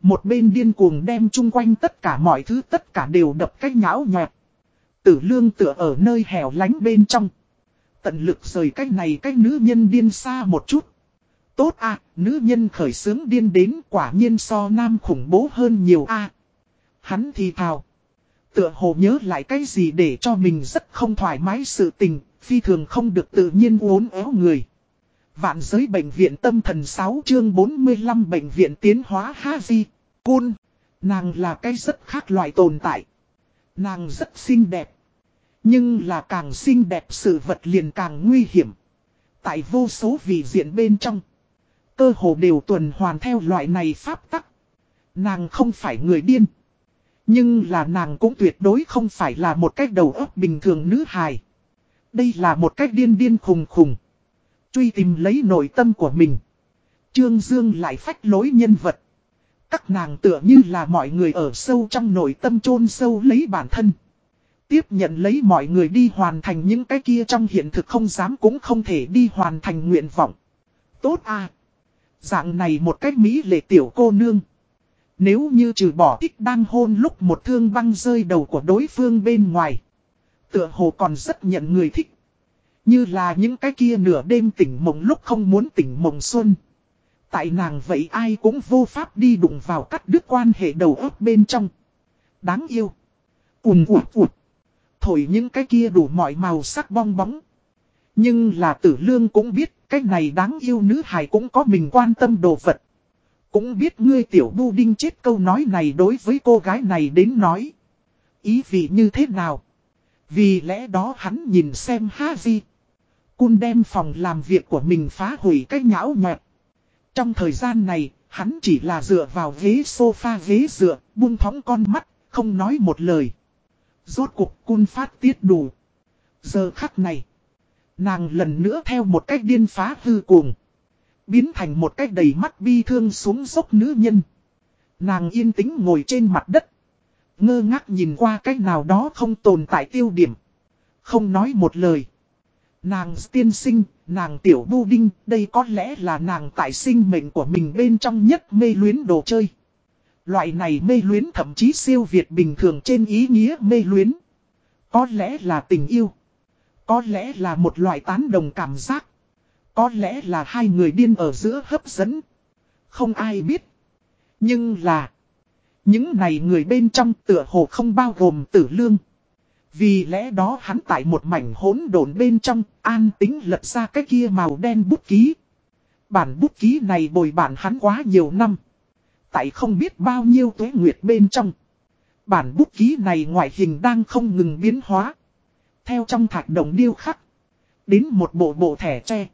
Một bên điên cuồng đem chung quanh tất cả mọi thứ tất cả đều đập cách nhão nhẹt. Tử lương tựa ở nơi hẻo lánh bên trong. Tận lực rời cách này cách nữ nhân điên xa một chút. Tốt à, nữ nhân khởi sướng điên đến quả nhiên so nam khủng bố hơn nhiều a Hắn thì thào. Tựa hồ nhớ lại cái gì để cho mình rất không thoải mái sự tình, phi thường không được tự nhiên uốn éo người. Vạn giới bệnh viện tâm thần 6 chương 45 bệnh viện tiến hóa Haji, Cun. Nàng là cái rất khác loại tồn tại. Nàng rất xinh đẹp. Nhưng là càng xinh đẹp sự vật liền càng nguy hiểm. Tại vô số vị diện bên trong. Cơ hồ đều tuần hoàn theo loại này pháp tắc. Nàng không phải người điên. Nhưng là nàng cũng tuyệt đối không phải là một cách đầu óc bình thường nữ hài. Đây là một cách điên điên khùng khùng. Truy tìm lấy nội tâm của mình. Trương Dương lại phách lối nhân vật. Các nàng tựa như là mọi người ở sâu trong nội tâm chôn sâu lấy bản thân. Tiếp nhận lấy mọi người đi hoàn thành những cái kia trong hiện thực không dám cũng không thể đi hoàn thành nguyện vọng. Tốt à! Dạng này một cách Mỹ lệ tiểu cô nương. Nếu như trừ bỏ thích đang hôn lúc một thương băng rơi đầu của đối phương bên ngoài. Tựa hồ còn rất nhận người thích. Như là những cái kia nửa đêm tỉnh mộng lúc không muốn tỉnh mộng xuân. Tại nàng vậy ai cũng vô pháp đi đụng vào cắt đứt quan hệ đầu óc bên trong. Đáng yêu. Ùm ụt ụt. Thổi những cái kia đủ mọi màu sắc bong bóng. Nhưng là tử lương cũng biết cái này đáng yêu nữ hài cũng có mình quan tâm đồ vật. Cũng biết ngươi tiểu bu đinh chết câu nói này đối với cô gái này đến nói. Ý vị như thế nào? Vì lẽ đó hắn nhìn xem ha di Cun đem phòng làm việc của mình phá hủy cái nhão nhọt. Trong thời gian này, hắn chỉ là dựa vào ghế sofa ghế dựa, buông thóng con mắt, không nói một lời. Rốt cuộc cun phát tiết đủ. Giờ khắc này, nàng lần nữa theo một cách điên phá hư cuồng. Biến thành một cách đầy mắt bi thương xuống dốc nữ nhân. Nàng yên tĩnh ngồi trên mặt đất. Ngơ ngác nhìn qua cách nào đó không tồn tại tiêu điểm. Không nói một lời. Nàng tiên sinh, nàng tiểu bu đinh, đây có lẽ là nàng tại sinh mệnh của mình bên trong nhất mê luyến đồ chơi. Loại này mê luyến thậm chí siêu việt bình thường trên ý nghĩa mê luyến. Có lẽ là tình yêu. Có lẽ là một loại tán đồng cảm giác. Có lẽ là hai người điên ở giữa hấp dẫn. Không ai biết. Nhưng là. Những này người bên trong tựa hồ không bao gồm tử lương. Vì lẽ đó hắn tại một mảnh hỗn độn bên trong, an tính lật ra cái kia màu đen bút ký. Bản bút ký này bồi bản hắn quá nhiều năm. Tại không biết bao nhiêu tuế nguyệt bên trong. Bản bút ký này ngoại hình đang không ngừng biến hóa. Theo trong thạch đồng điêu khắc. Đến một bộ bộ thẻ tre.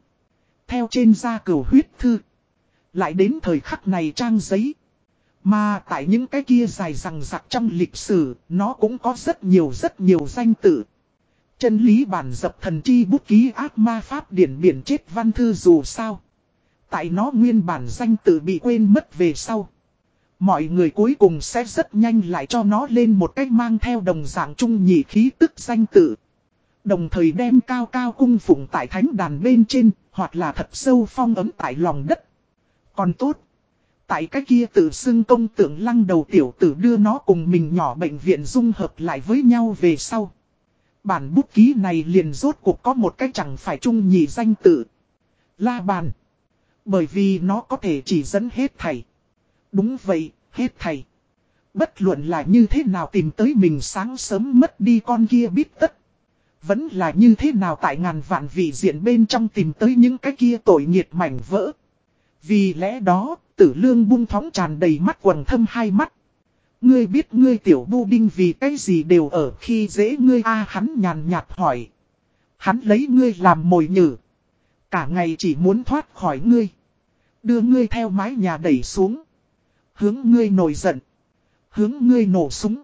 Theo trên da cửu huyết thư. Lại đến thời khắc này trang giấy. Mà tại những cái kia dài rằng rạc trong lịch sử, nó cũng có rất nhiều rất nhiều danh tự. Chân lý bản dập thần chi bút ký ác ma pháp điển biển chết văn thư dù sao. Tại nó nguyên bản danh tự bị quên mất về sau. Mọi người cuối cùng sẽ rất nhanh lại cho nó lên một cách mang theo đồng dạng trung nhị khí tức danh tự. Đồng thời đem cao cao cung phụng tại thánh đàn bên trên, hoặc là thật sâu phong ấm tại lòng đất. Còn tốt. Tại cái kia tự xưng công tượng lăng đầu tiểu tử đưa nó cùng mình nhỏ bệnh viện dung hợp lại với nhau về sau. Bản bút ký này liền rốt cuộc có một cái chẳng phải chung nhị danh tự. La bàn. Bởi vì nó có thể chỉ dẫn hết thầy. Đúng vậy, hết thầy. Bất luận là như thế nào tìm tới mình sáng sớm mất đi con kia biết tất. Vẫn là như thế nào tại ngàn vạn vị diện bên trong tìm tới những cái kia tội nghiệt mảnh vỡ. Vì lẽ đó, tử lương bung thóng tràn đầy mắt quần thâm hai mắt. Ngươi biết ngươi tiểu bu đinh vì cái gì đều ở khi dễ ngươi a hắn nhàn nhạt hỏi. Hắn lấy ngươi làm mồi nhử. Cả ngày chỉ muốn thoát khỏi ngươi. Đưa ngươi theo mái nhà đẩy xuống. Hướng ngươi nổi giận. Hướng ngươi nổ súng.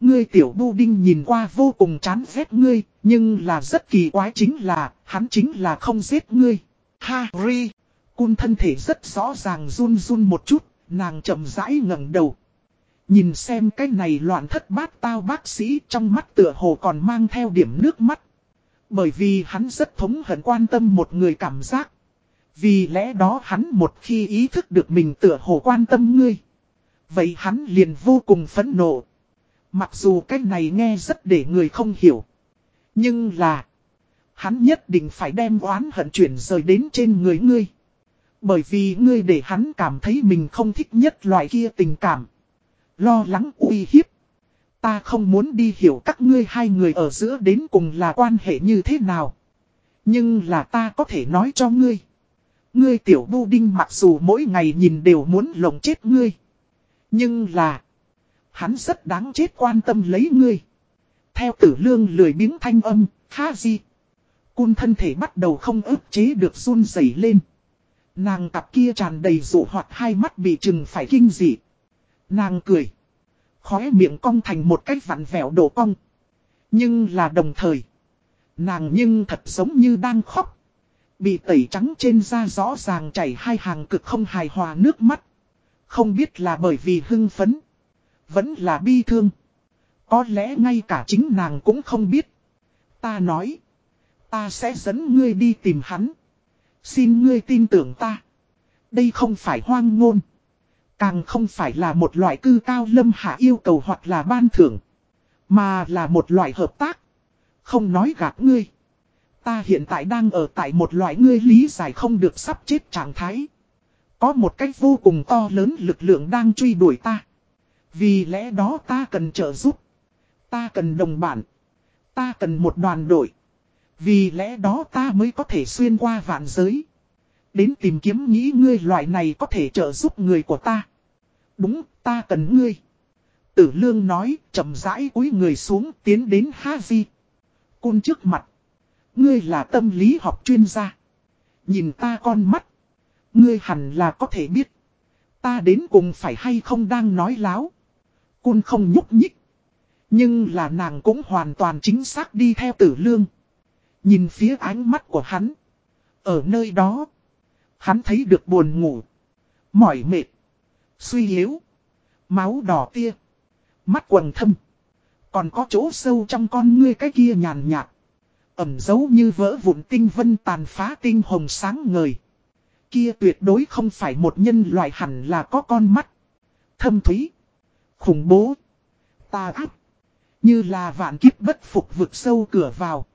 Ngươi tiểu bu đinh nhìn qua vô cùng chán ghét ngươi, nhưng là rất kỳ quái chính là, hắn chính là không giết ngươi. Harry, cun thân thể rất rõ ràng run run một chút, nàng chậm rãi ngẩng đầu. Nhìn xem cái này loạn thất bát tao bác sĩ trong mắt tựa hồ còn mang theo điểm nước mắt. Bởi vì hắn rất thống hận quan tâm một người cảm giác. Vì lẽ đó hắn một khi ý thức được mình tựa hồ quan tâm ngươi. Vậy hắn liền vô cùng phẫn nộ. Mặc dù cái này nghe rất để người không hiểu. Nhưng là. Hắn nhất định phải đem oán hận chuyển rời đến trên người ngươi. Bởi vì ngươi để hắn cảm thấy mình không thích nhất loại kia tình cảm. Lo lắng uy hiếp. Ta không muốn đi hiểu các ngươi hai người ở giữa đến cùng là quan hệ như thế nào. Nhưng là ta có thể nói cho ngươi. Ngươi tiểu bu đinh mặc dù mỗi ngày nhìn đều muốn lồng chết ngươi. Nhưng là. Hắn rất đáng chết quan tâm lấy ngươi. Theo tử lương lười biếng thanh âm, ha gì. Cun thân thể bắt đầu không ức chế được run rẩy lên. Nàng cặp kia tràn đầy dụ hoạt hai mắt bị trừng phải kinh dị. Nàng cười. Khóe miệng cong thành một cách vặn vẹo đổ cong. Nhưng là đồng thời. Nàng nhưng thật giống như đang khóc. Bị tẩy trắng trên da rõ ràng chảy hai hàng cực không hài hòa nước mắt. Không biết là bởi vì hưng phấn. Vẫn là bi thương. Có lẽ ngay cả chính nàng cũng không biết. Ta nói. Ta sẽ dẫn ngươi đi tìm hắn. Xin ngươi tin tưởng ta. Đây không phải hoang ngôn. Càng không phải là một loại cư cao lâm hạ yêu cầu hoặc là ban thưởng. Mà là một loại hợp tác. Không nói gạt ngươi. Ta hiện tại đang ở tại một loại ngươi lý giải không được sắp chết trạng thái. Có một cách vô cùng to lớn lực lượng đang truy đuổi ta. Vì lẽ đó ta cần trợ giúp. Ta cần đồng bản. Ta cần một đoàn đội. Vì lẽ đó ta mới có thể xuyên qua vạn giới. Đến tìm kiếm nghĩ ngươi loại này có thể trợ giúp người của ta. Đúng, ta cần ngươi. Tử lương nói, chậm rãi cúi người xuống tiến đến Haji. Cun trước mặt. Ngươi là tâm lý học chuyên gia. Nhìn ta con mắt. Ngươi hẳn là có thể biết. Ta đến cùng phải hay không đang nói láo. Cun không nhúc nhích. Nhưng là nàng cũng hoàn toàn chính xác đi theo tử lương. Nhìn phía ánh mắt của hắn. Ở nơi đó. Hắn thấy được buồn ngủ. Mỏi mệt. Suy yếu. Máu đỏ tia. Mắt quần thâm. Còn có chỗ sâu trong con ngươi cái kia nhàn nhạt. Ẩm dấu như vỡ vụn tinh vân tàn phá tinh hồng sáng ngời. Kia tuyệt đối không phải một nhân loại hẳn là có con mắt. Thâm thúy. Khủng bố. Tà ác. Như là vạn kiếp bất phục vực sâu cửa vào.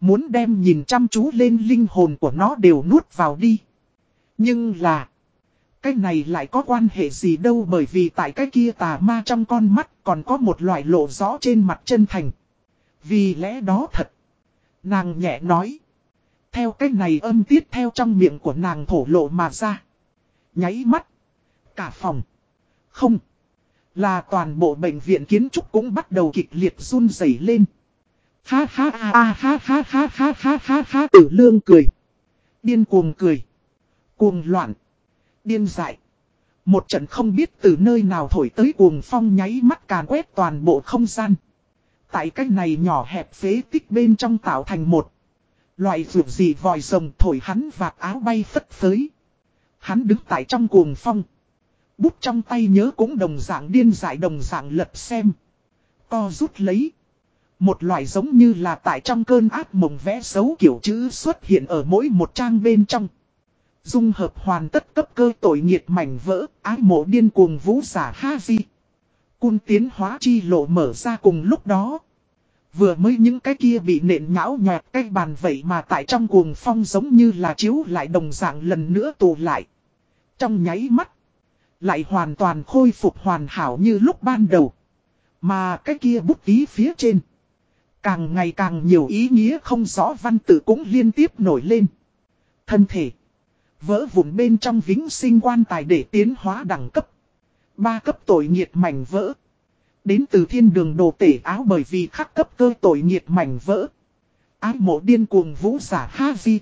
Muốn đem nhìn chăm chú lên linh hồn của nó đều nuốt vào đi. Nhưng là. Cái này lại có quan hệ gì đâu bởi vì tại cái kia tà ma trong con mắt còn có một loại lộ rõ trên mặt chân thành. Vì lẽ đó thật. Nàng nhẹ nói. Theo cái này âm tiết theo trong miệng của nàng thổ lộ mà ra. Nháy mắt. Cả phòng. Không. Là toàn bộ bệnh viện kiến trúc cũng bắt đầu kịch liệt run rẩy lên. Ha ha ha ha ha ha ha ha ha ha tử lương cười. Điên cuồng cười. Cuồng loạn. Điên dại. Một trận không biết từ nơi nào thổi tới cuồng phong nháy mắt càn quét toàn bộ không gian. Tại cách này nhỏ hẹp phế tích bên trong tạo thành một. Loại vượt gì vòi rồng thổi hắn vạt áo bay phất phới. Hắn đứng tại trong cuồng phong. Bút trong tay nhớ cũng đồng dạng điên dại đồng dạng lật xem. Co rút lấy. Một loại giống như là tại trong cơn ác mộng vẽ xấu kiểu chữ xuất hiện ở mỗi một trang bên trong. Dung hợp hoàn tất cấp cơ tội nghiệt mảnh vỡ, ái mộ điên cuồng vũ giả ha di. Cun tiến hóa chi lộ mở ra cùng lúc đó. Vừa mới những cái kia bị nện nhão nhạt, cái bàn vậy mà tại trong cuồng phong giống như là chiếu lại đồng dạng lần nữa tù lại. Trong nháy mắt. Lại hoàn toàn khôi phục hoàn hảo như lúc ban đầu. Mà cái kia bút ký phía trên. Càng ngày càng nhiều ý nghĩa không rõ văn tự cũng liên tiếp nổi lên. Thân thể. Vỡ vụn bên trong vĩnh sinh quan tài để tiến hóa đẳng cấp. Ba cấp tội nghiệt mảnh vỡ. Đến từ thiên đường đồ tể áo bởi vì khắc cấp cơ tội nghiệt mảnh vỡ. Ái mộ điên cuồng vũ giả ha di.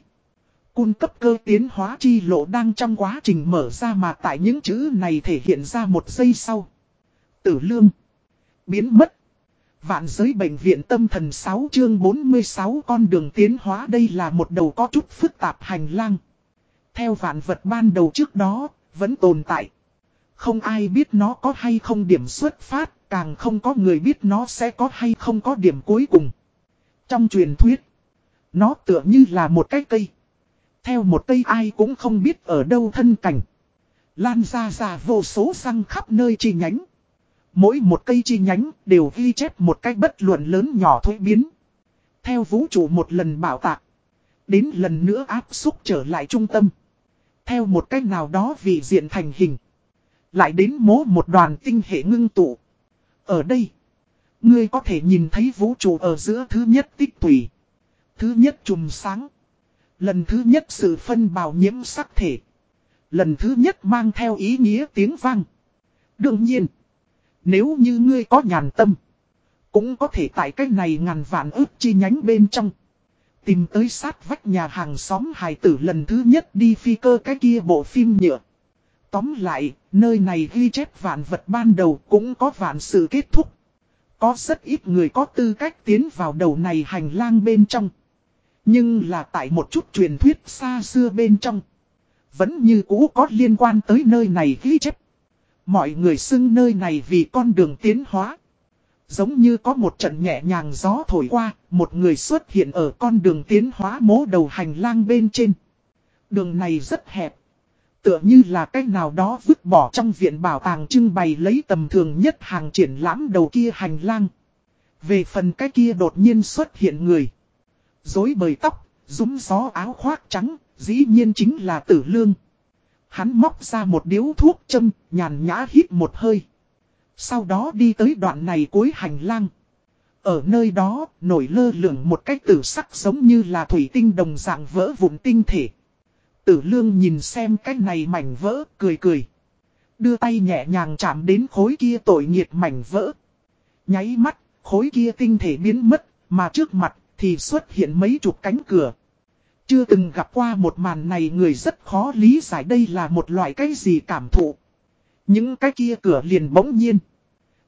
Cung cấp cơ tiến hóa chi lộ đang trong quá trình mở ra mà tại những chữ này thể hiện ra một giây sau. Tử lương. Biến mất. Vạn giới bệnh viện tâm thần 6 chương 46 con đường tiến hóa đây là một đầu có chút phức tạp hành lang. Theo vạn vật ban đầu trước đó, vẫn tồn tại. Không ai biết nó có hay không điểm xuất phát, càng không có người biết nó sẽ có hay không có điểm cuối cùng. Trong truyền thuyết, nó tựa như là một cái cây. Theo một cây ai cũng không biết ở đâu thân cảnh. Lan ra ra vô số răng khắp nơi chi nhánh. Mỗi một cây chi nhánh đều ghi chép một cách bất luận lớn nhỏ thuế biến. Theo vũ trụ một lần bảo tạc. Đến lần nữa áp xúc trở lại trung tâm. Theo một cách nào đó vì diện thành hình. Lại đến mố một đoàn tinh hệ ngưng tụ. Ở đây. Ngươi có thể nhìn thấy vũ trụ ở giữa thứ nhất tích tùy. Thứ nhất trùm sáng. Lần thứ nhất sự phân bào nhiễm sắc thể. Lần thứ nhất mang theo ý nghĩa tiếng vang. Đương nhiên. Nếu như ngươi có nhàn tâm. Cũng có thể tại cái này ngàn vạn ước chi nhánh bên trong. Tìm tới sát vách nhà hàng xóm hài tử lần thứ nhất đi phi cơ cái kia bộ phim nhựa. Tóm lại, nơi này ghi chép vạn vật ban đầu cũng có vạn sự kết thúc. Có rất ít người có tư cách tiến vào đầu này hành lang bên trong. Nhưng là tại một chút truyền thuyết xa xưa bên trong. Vẫn như cũ có liên quan tới nơi này ghi chép. Mọi người xưng nơi này vì con đường tiến hóa. Giống như có một trận nhẹ nhàng gió thổi qua, một người xuất hiện ở con đường tiến hóa mố đầu hành lang bên trên. Đường này rất hẹp. Tựa như là cách nào đó vứt bỏ trong viện bảo tàng trưng bày lấy tầm thường nhất hàng triển lãm đầu kia hành lang. Về phần cái kia đột nhiên xuất hiện người. Dối bời tóc, rúng gió áo khoác trắng, dĩ nhiên chính là tử lương. Hắn móc ra một điếu thuốc châm, nhàn nhã hít một hơi. Sau đó đi tới đoạn này cuối hành lang. Ở nơi đó, nổi lơ lửng một cái tử sắc giống như là thủy tinh đồng dạng vỡ vụn tinh thể. Tử lương nhìn xem cái này mảnh vỡ, cười cười. Đưa tay nhẹ nhàng chạm đến khối kia tội nghiệt mảnh vỡ. Nháy mắt, khối kia tinh thể biến mất, mà trước mặt thì xuất hiện mấy chục cánh cửa. Chưa từng gặp qua một màn này người rất khó lý giải đây là một loại cái gì cảm thụ. Những cái kia cửa liền bỗng nhiên.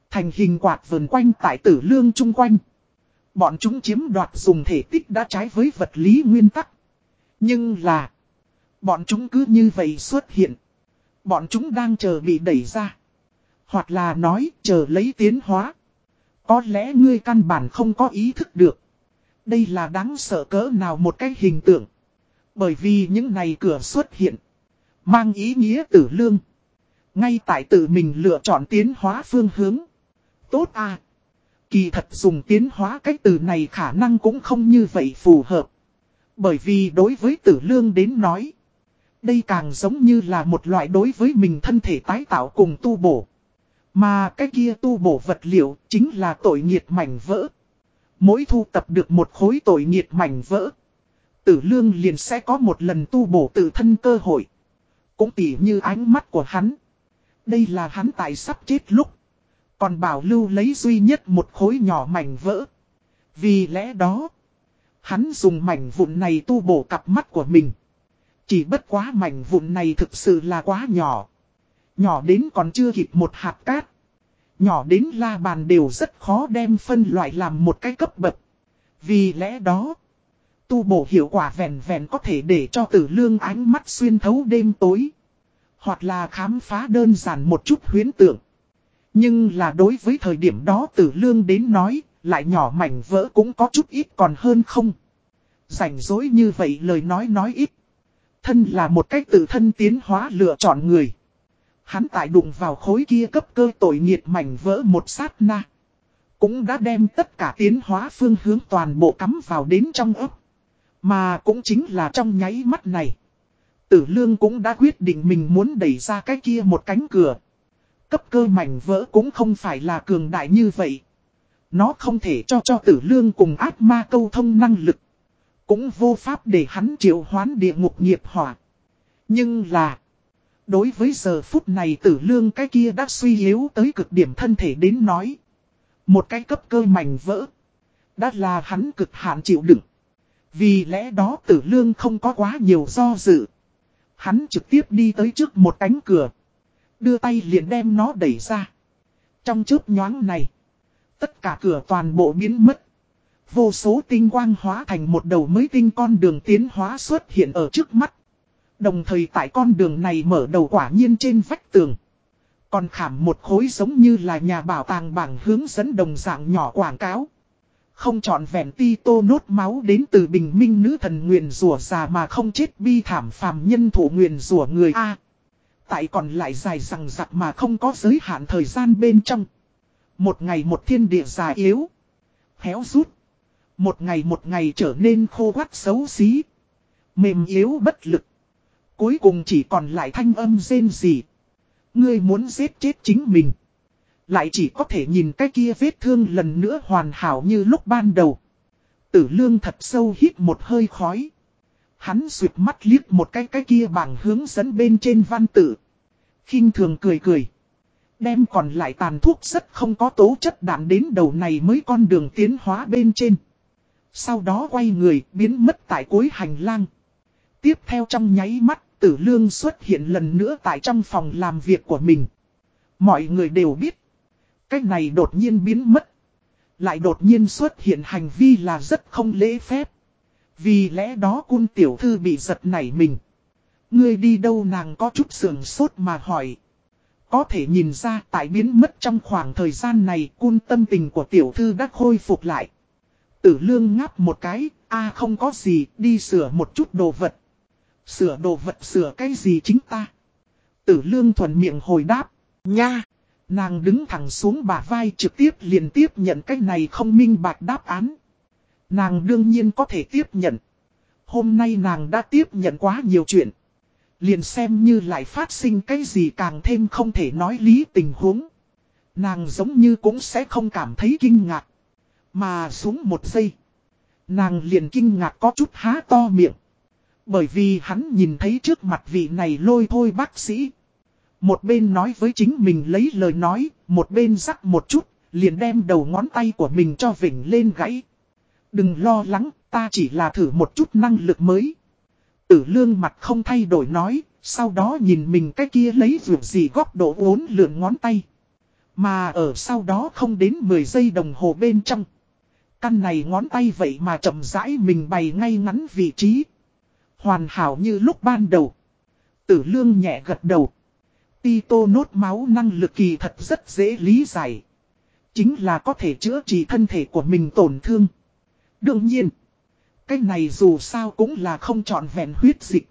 Thành hình quạt vườn quanh tại tử lương chung quanh. Bọn chúng chiếm đoạt dùng thể tích đã trái với vật lý nguyên tắc. Nhưng là. Bọn chúng cứ như vậy xuất hiện. Bọn chúng đang chờ bị đẩy ra. Hoặc là nói, chờ lấy tiến hóa. Có lẽ ngươi căn bản không có ý thức được. Đây là đáng sợ cỡ nào một cái hình tượng. Bởi vì những này cửa xuất hiện. Mang ý nghĩa tử lương. Ngay tại tự mình lựa chọn tiến hóa phương hướng. Tốt à. Kỳ thật dùng tiến hóa cách từ này khả năng cũng không như vậy phù hợp. Bởi vì đối với tử lương đến nói. Đây càng giống như là một loại đối với mình thân thể tái tạo cùng tu bổ. Mà cái kia tu bổ vật liệu chính là tội nghiệt mảnh vỡ. Mỗi thu tập được một khối tội nghiệt mảnh vỡ. Tử lương liền sẽ có một lần tu bổ tự thân cơ hội. Cũng tỉ như ánh mắt của hắn. Đây là hắn tại sắp chết lúc. Còn bảo lưu lấy duy nhất một khối nhỏ mảnh vỡ. Vì lẽ đó, hắn dùng mảnh vụn này tu bổ cặp mắt của mình. Chỉ bất quá mảnh vụn này thực sự là quá nhỏ. Nhỏ đến còn chưa kịp một hạt cát. Nhỏ đến la bàn đều rất khó đem phân loại làm một cái cấp bậc. Vì lẽ đó, tu bổ hiệu quả vẹn vẹn có thể để cho tử lương ánh mắt xuyên thấu đêm tối. Hoặc là khám phá đơn giản một chút huyến tượng. Nhưng là đối với thời điểm đó tử lương đến nói, lại nhỏ mảnh vỡ cũng có chút ít còn hơn không. Rảnh dối như vậy lời nói nói ít. Thân là một cách tự thân tiến hóa lựa chọn người. Hắn tại đụng vào khối kia cấp cơ tội nghiệt mảnh vỡ một sát na. Cũng đã đem tất cả tiến hóa phương hướng toàn bộ cắm vào đến trong ấp. Mà cũng chính là trong nháy mắt này. Tử lương cũng đã quyết định mình muốn đẩy ra cái kia một cánh cửa. Cấp cơ mảnh vỡ cũng không phải là cường đại như vậy. Nó không thể cho cho tử lương cùng ác ma câu thông năng lực. Cũng vô pháp để hắn triệu hoán địa ngục nghiệp hỏa. Nhưng là. Đối với giờ phút này tử lương cái kia đã suy yếu tới cực điểm thân thể đến nói. Một cái cấp cơ mảnh vỡ. Đã là hắn cực hạn chịu đựng. Vì lẽ đó tử lương không có quá nhiều do dự. Hắn trực tiếp đi tới trước một cánh cửa. Đưa tay liền đem nó đẩy ra. Trong chớp nhoáng này. Tất cả cửa toàn bộ biến mất. Vô số tinh quang hóa thành một đầu mới tinh con đường tiến hóa xuất hiện ở trước mắt. Đồng thời tại con đường này mở đầu quả nhiên trên vách tường. Còn khảm một khối giống như là nhà bảo tàng bảng hướng dẫn đồng dạng nhỏ quảng cáo. Không chọn vẹn ti tô nốt máu đến từ bình minh nữ thần nguyền rủa già mà không chết bi thảm phàm nhân thủ nguyền rủa người A. tại còn lại dài rằng rạc mà không có giới hạn thời gian bên trong. Một ngày một thiên địa già yếu. Héo rút. Một ngày một ngày trở nên khô quắt xấu xí. Mềm yếu bất lực. Cuối cùng chỉ còn lại thanh âm rên gì. Ngươi muốn giết chết chính mình. Lại chỉ có thể nhìn cái kia vết thương lần nữa hoàn hảo như lúc ban đầu. Tử lương thật sâu hít một hơi khói. Hắn suyệt mắt liếc một cái cái kia bảng hướng dẫn bên trên văn tự. khinh thường cười cười. Đem còn lại tàn thuốc rất không có tố chất đạn đến đầu này mới con đường tiến hóa bên trên. Sau đó quay người, biến mất tại cuối hành lang. Tiếp theo trong nháy mắt, tử lương xuất hiện lần nữa tại trong phòng làm việc của mình. Mọi người đều biết. Cách này đột nhiên biến mất. Lại đột nhiên xuất hiện hành vi là rất không lễ phép. Vì lẽ đó cun tiểu thư bị giật nảy mình. Ngươi đi đâu nàng có chút sườn sốt mà hỏi. Có thể nhìn ra tại biến mất trong khoảng thời gian này, cun tâm tình của tiểu thư đã khôi phục lại. Tử lương ngáp một cái, a không có gì, đi sửa một chút đồ vật. Sửa đồ vật sửa cái gì chính ta? Tử lương thuần miệng hồi đáp, nha. Nàng đứng thẳng xuống bả vai trực tiếp liền tiếp nhận cái này không minh bạch đáp án. Nàng đương nhiên có thể tiếp nhận. Hôm nay nàng đã tiếp nhận quá nhiều chuyện. Liền xem như lại phát sinh cái gì càng thêm không thể nói lý tình huống. Nàng giống như cũng sẽ không cảm thấy kinh ngạc. Mà xuống một giây. Nàng liền kinh ngạc có chút há to miệng. Bởi vì hắn nhìn thấy trước mặt vị này lôi thôi bác sĩ. Một bên nói với chính mình lấy lời nói, một bên rắc một chút, liền đem đầu ngón tay của mình cho vỉnh lên gãy. Đừng lo lắng, ta chỉ là thử một chút năng lực mới. Tử lương mặt không thay đổi nói, sau đó nhìn mình cái kia lấy vượt gì góc độ uốn lượn ngón tay. Mà ở sau đó không đến 10 giây đồng hồ bên trong. Căn này ngón tay vậy mà chậm rãi mình bày ngay ngắn vị trí. Hoàn hảo như lúc ban đầu. Tử lương nhẹ gật đầu. Ti tô nốt máu năng lực kỳ thật rất dễ lý giải. Chính là có thể chữa trị thân thể của mình tổn thương. Đương nhiên. Cái này dù sao cũng là không trọn vẹn huyết dịch.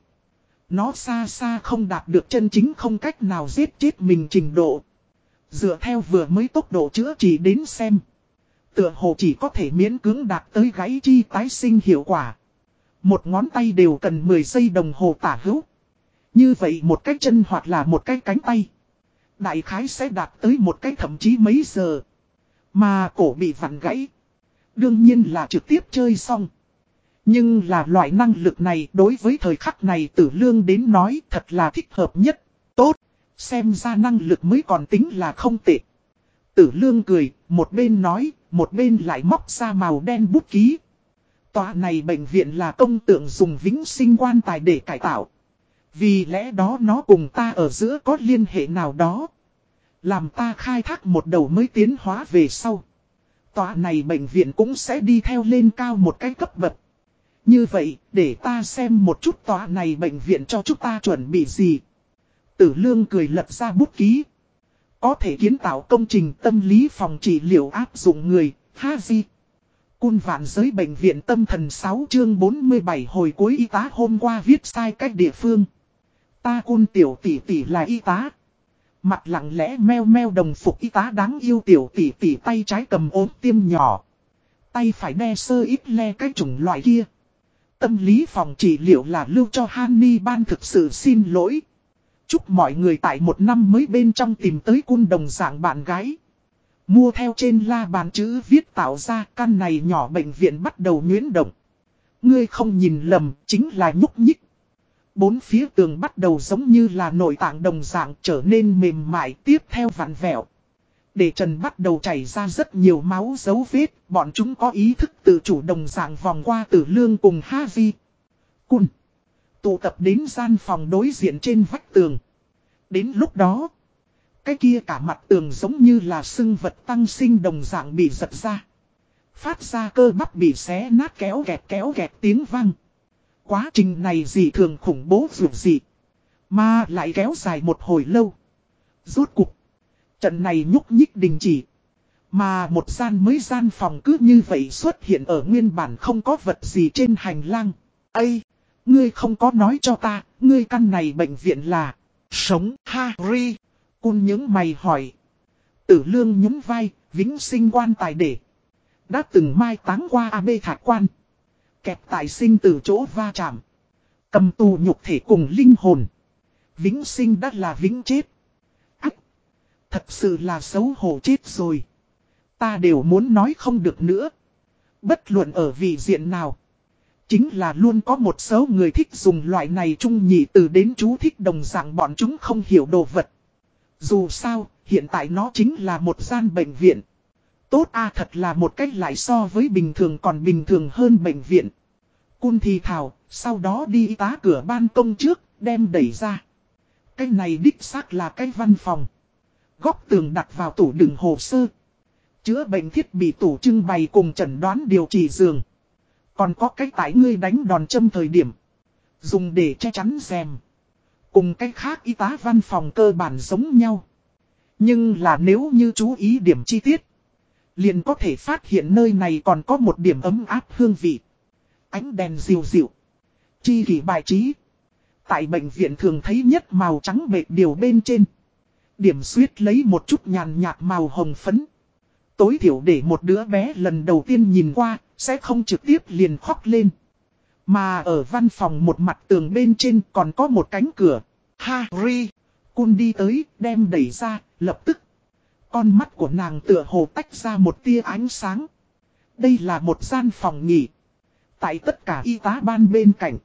Nó xa xa không đạt được chân chính không cách nào giết chết mình trình độ. Dựa theo vừa mới tốc độ chữa trị đến xem. Tựa hồ chỉ có thể miễn cưỡng đạt tới gãy chi tái sinh hiệu quả. Một ngón tay đều cần 10 giây đồng hồ tả hữu. Như vậy một cái chân hoặc là một cái cánh tay. Đại khái sẽ đạt tới một cái thậm chí mấy giờ. Mà cổ bị vặn gãy. Đương nhiên là trực tiếp chơi xong. Nhưng là loại năng lực này đối với thời khắc này tử lương đến nói thật là thích hợp nhất. Tốt, xem ra năng lực mới còn tính là không tệ. Tử lương cười, một bên nói, một bên lại móc ra màu đen bút ký. Tòa này bệnh viện là công tượng dùng vĩnh sinh quan tài để cải tạo. Vì lẽ đó nó cùng ta ở giữa có liên hệ nào đó. Làm ta khai thác một đầu mới tiến hóa về sau. Tòa này bệnh viện cũng sẽ đi theo lên cao một cái cấp bậc. Như vậy, để ta xem một chút tòa này bệnh viện cho chúng ta chuẩn bị gì. Tử lương cười lật ra bút ký. Có thể kiến tạo công trình tâm lý phòng trị liệu áp dụng người, ha di. Cun vạn giới bệnh viện tâm thần 6 chương 47 hồi cuối y tá hôm qua viết sai cách địa phương. Ta cun tiểu tỷ tỷ là y tá. Mặt lặng lẽ meo meo đồng phục y tá đáng yêu tiểu tỷ tỷ tay trái cầm ốm tiêm nhỏ. Tay phải đe sơ ít le cái chủng loại kia. Tâm lý phòng trị liệu là lưu cho Hanni ban thực sự xin lỗi. Chúc mọi người tại một năm mới bên trong tìm tới cun đồng dạng bạn gái. Mua theo trên la bàn chữ viết tạo ra căn này nhỏ bệnh viện bắt đầu nhuyễn động. Ngươi không nhìn lầm, chính là nhúc nhích. Bốn phía tường bắt đầu giống như là nội tạng đồng dạng trở nên mềm mại tiếp theo vặn vẹo. Để trần bắt đầu chảy ra rất nhiều máu dấu vết, bọn chúng có ý thức tự chủ đồng dạng vòng qua tử lương cùng Havi. Cun. Tụ tập đến gian phòng đối diện trên vách tường. Đến lúc đó, cái kia cả mặt tường giống như là sưng vật tăng sinh đồng dạng bị giật ra. Phát ra cơ bắp bị xé nát kéo gẹt kéo gẹt tiếng vang. Quá trình này gì thường khủng bố dù gì. Mà lại kéo dài một hồi lâu. Rốt cục. Trận này nhúc nhích đình chỉ. Mà một gian mới gian phòng cứ như vậy xuất hiện ở nguyên bản không có vật gì trên hành lang. Ây! Ngươi không có nói cho ta, ngươi căn này bệnh viện là... Sống Harry! Cun những mày hỏi. Tử lương nhúng vai, vĩnh sinh quan tài để. Đã từng mai táng qua AB thạc quan. Kẹp tại sinh từ chỗ va chạm. Cầm tù nhục thể cùng linh hồn. Vĩnh sinh đã là vĩnh chết. Ác. Thật sự là xấu hổ chết rồi. Ta đều muốn nói không được nữa. Bất luận ở vị diện nào. Chính là luôn có một số người thích dùng loại này trung nhị từ đến chú thích đồng dạng bọn chúng không hiểu đồ vật. Dù sao, hiện tại nó chính là một gian bệnh viện. Tốt a thật là một cách lại so với bình thường còn bình thường hơn bệnh viện. Cun thì thảo, sau đó đi y tá cửa ban công trước, đem đẩy ra. Cái này đích xác là cái văn phòng. Góc tường đặt vào tủ đựng hồ sơ. Chữa bệnh thiết bị tủ trưng bày cùng chẩn đoán điều trị giường. Còn có cái tải ngươi đánh đòn châm thời điểm. Dùng để che chắn xem Cùng cái khác y tá văn phòng cơ bản giống nhau. Nhưng là nếu như chú ý điểm chi tiết. Liền có thể phát hiện nơi này còn có một điểm ấm áp hương vị. Ánh đèn dịu dịu. Chi kỷ bài trí. Tại bệnh viện thường thấy nhất màu trắng bệt điều bên trên. Điểm suyết lấy một chút nhàn nhạt màu hồng phấn. Tối thiểu để một đứa bé lần đầu tiên nhìn qua, sẽ không trực tiếp liền khóc lên. Mà ở văn phòng một mặt tường bên trên còn có một cánh cửa. Harry, Cun đi tới, đem đẩy ra, lập tức. Con mắt của nàng tựa hồ tách ra một tia ánh sáng. Đây là một gian phòng nghỉ. Tại tất cả y tá ban bên cạnh.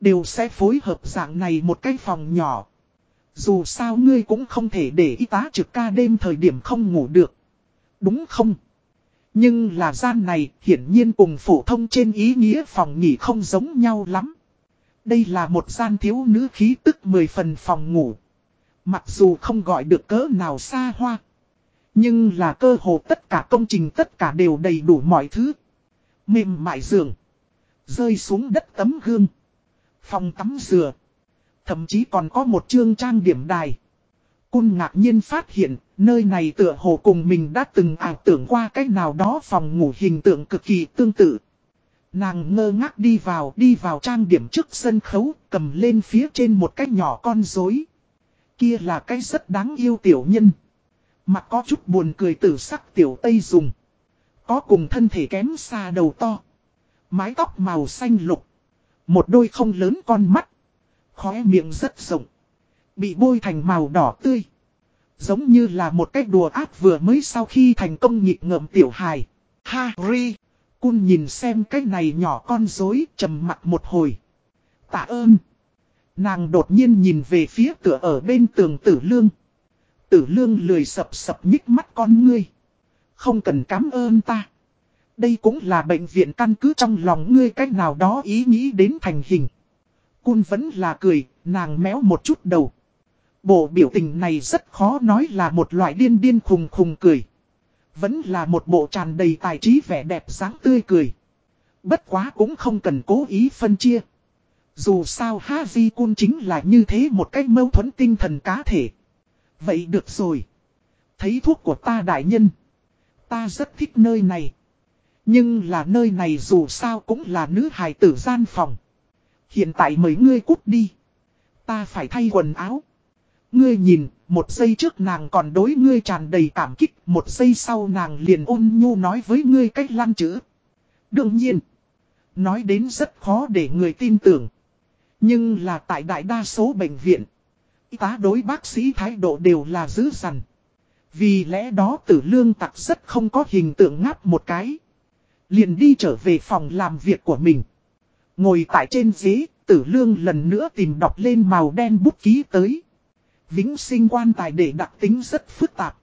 Đều sẽ phối hợp dạng này một cái phòng nhỏ. Dù sao ngươi cũng không thể để y tá trực ca đêm thời điểm không ngủ được. Đúng không? Nhưng là gian này hiển nhiên cùng phổ thông trên ý nghĩa phòng nghỉ không giống nhau lắm. Đây là một gian thiếu nữ khí tức 10 phần phòng ngủ. Mặc dù không gọi được cỡ nào xa hoa. Nhưng là cơ hồ tất cả công trình tất cả đều đầy đủ mọi thứ. Mềm mại giường. Rơi xuống đất tấm gương. Phòng tắm dừa. Thậm chí còn có một chương trang điểm đài. Cun ngạc nhiên phát hiện, nơi này tựa hồ cùng mình đã từng ảo tưởng qua cách nào đó phòng ngủ hình tượng cực kỳ tương tự. Nàng ngơ ngác đi vào, đi vào trang điểm trước sân khấu, cầm lên phía trên một cái nhỏ con rối. Kia là cái rất đáng yêu tiểu nhân. Mặt có chút buồn cười tử sắc tiểu tây dùng. Có cùng thân thể kém xa đầu to. Mái tóc màu xanh lục. Một đôi không lớn con mắt. Khóe miệng rất rộng. Bị bôi thành màu đỏ tươi. Giống như là một cái đùa ác vừa mới sau khi thành công nhịp ngợm tiểu hài. Harry. Cun nhìn xem cái này nhỏ con dối trầm mặt một hồi. Tạ ơn. Nàng đột nhiên nhìn về phía cửa ở bên tường tử lương. Tử lương lười sập sập nhích mắt con ngươi. Không cần cảm ơn ta. Đây cũng là bệnh viện căn cứ trong lòng ngươi cách nào đó ý nghĩ đến thành hình. Cun vẫn là cười, nàng méo một chút đầu. Bộ biểu tình này rất khó nói là một loại điên điên khùng khùng cười. Vẫn là một bộ tràn đầy tài trí vẻ đẹp dáng tươi cười. Bất quá cũng không cần cố ý phân chia. Dù sao Haji Kun chính là như thế một cách mâu thuẫn tinh thần cá thể. Vậy được rồi. Thấy thuốc của ta đại nhân. Ta rất thích nơi này. Nhưng là nơi này dù sao cũng là nữ hài tử gian phòng. Hiện tại mấy ngươi cút đi. Ta phải thay quần áo. Ngươi nhìn, một giây trước nàng còn đối ngươi tràn đầy cảm kích, một giây sau nàng liền ôn nhu nói với ngươi cách lan chữ. Đương nhiên, nói đến rất khó để người tin tưởng. Nhưng là tại đại đa số bệnh viện, y tá đối bác sĩ thái độ đều là dữ dằn. Vì lẽ đó tử lương tặc rất không có hình tượng ngáp một cái. Liền đi trở về phòng làm việc của mình. Ngồi tại trên ghế, tử lương lần nữa tìm đọc lên màu đen bút ký tới. Vĩnh sinh quan tài để đặc tính rất phức tạp.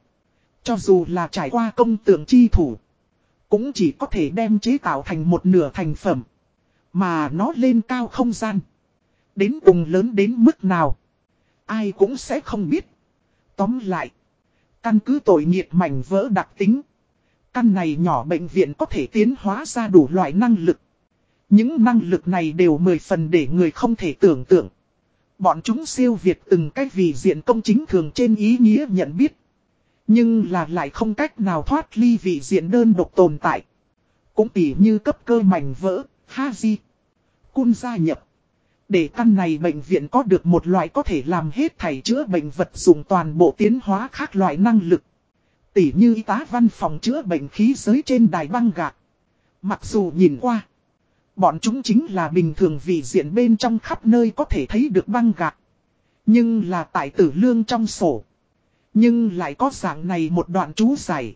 Cho dù là trải qua công tượng chi thủ. Cũng chỉ có thể đem chế tạo thành một nửa thành phẩm. Mà nó lên cao không gian. Đến cùng lớn đến mức nào. Ai cũng sẽ không biết. Tóm lại. Căn cứ tội nghiệt mảnh vỡ đặc tính. Căn này nhỏ bệnh viện có thể tiến hóa ra đủ loại năng lực. Những năng lực này đều mười phần để người không thể tưởng tượng. Bọn chúng siêu việt từng cách vì diện công chính thường trên ý nghĩa nhận biết. Nhưng là lại không cách nào thoát ly vị diện đơn độc tồn tại. Cũng tỉ như cấp cơ mảnh vỡ, ha di, Cun gia nhập. Để căn này bệnh viện có được một loại có thể làm hết thảy chữa bệnh vật dùng toàn bộ tiến hóa khác loại năng lực. Tỉ như y tá văn phòng chữa bệnh khí giới trên đài băng gạc. Mặc dù nhìn qua. Bọn chúng chính là bình thường vì diện bên trong khắp nơi có thể thấy được băng gạc. Nhưng là tại tử lương trong sổ. Nhưng lại có dạng này một đoạn chú giải.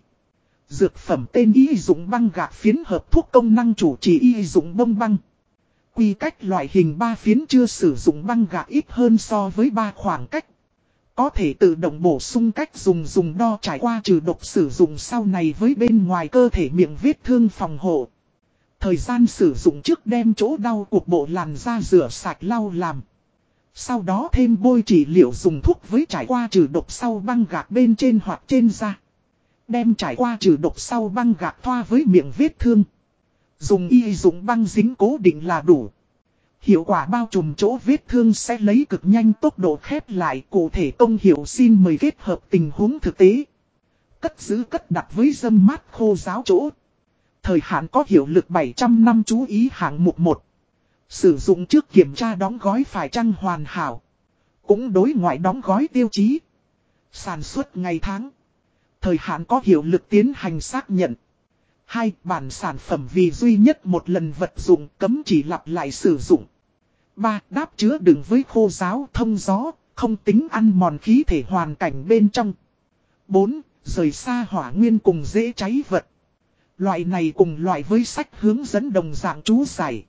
Dược phẩm tên y dụng băng gạc phiến hợp thuốc công năng chủ trì y dụng bông băng. Quy cách loại hình ba phiến chưa sử dụng băng gạc ít hơn so với ba khoảng cách. Có thể tự động bổ sung cách dùng dùng đo trải qua trừ độc sử dụng sau này với bên ngoài cơ thể miệng vết thương phòng hộ. Thời gian sử dụng trước đem chỗ đau cuộc bộ làn da rửa sạch lau làm. Sau đó thêm bôi trị liệu dùng thuốc với trải qua trừ độc sau băng gạc bên trên hoặc trên da. Đem trải qua trừ độc sau băng gạc thoa với miệng vết thương. Dùng y dụng băng dính cố định là đủ. Hiệu quả bao trùm chỗ vết thương sẽ lấy cực nhanh tốc độ khép lại cụ thể công hiệu xin mời kết hợp tình huống thực tế. Cất giữ cất đặt với dâm mát khô giáo chỗ. Thời hạn có hiệu lực 700 năm chú ý hạng mục 1. Sử dụng trước kiểm tra đóng gói phải chăng hoàn hảo. Cũng đối ngoại đóng gói tiêu chí. Sản xuất ngày tháng. Thời hạn có hiệu lực tiến hành xác nhận. Hai, bản sản phẩm vì duy nhất một lần vật dụng cấm chỉ lặp lại sử dụng. 3. Đáp chứa đựng với khô giáo thông gió, không tính ăn mòn khí thể hoàn cảnh bên trong. 4. Rời xa hỏa nguyên cùng dễ cháy vật. Loại này cùng loại với sách hướng dẫn đồng dạng chú giải.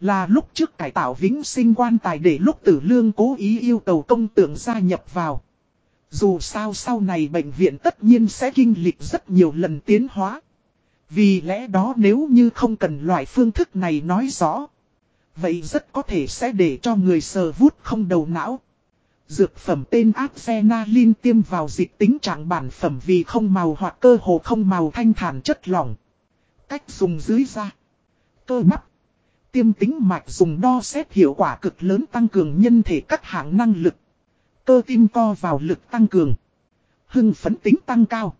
Là lúc trước cải tạo vĩnh sinh quan tài để lúc tử lương cố ý yêu cầu công tượng gia nhập vào. Dù sao sau này bệnh viện tất nhiên sẽ kinh lịch rất nhiều lần tiến hóa. Vì lẽ đó nếu như không cần loại phương thức này nói rõ. Vậy rất có thể sẽ để cho người sờ vút không đầu não. Dược phẩm tên Adrenaline tiêm vào dịch tính trạng bản phẩm vì không màu hoặc cơ hồ không màu thanh thản chất lỏng. Cách dùng dưới da. Cơ bắp. Tiêm tính mạch dùng đo xét hiệu quả cực lớn tăng cường nhân thể các hạng năng lực. Cơ tim co vào lực tăng cường. Hưng phấn tính tăng cao.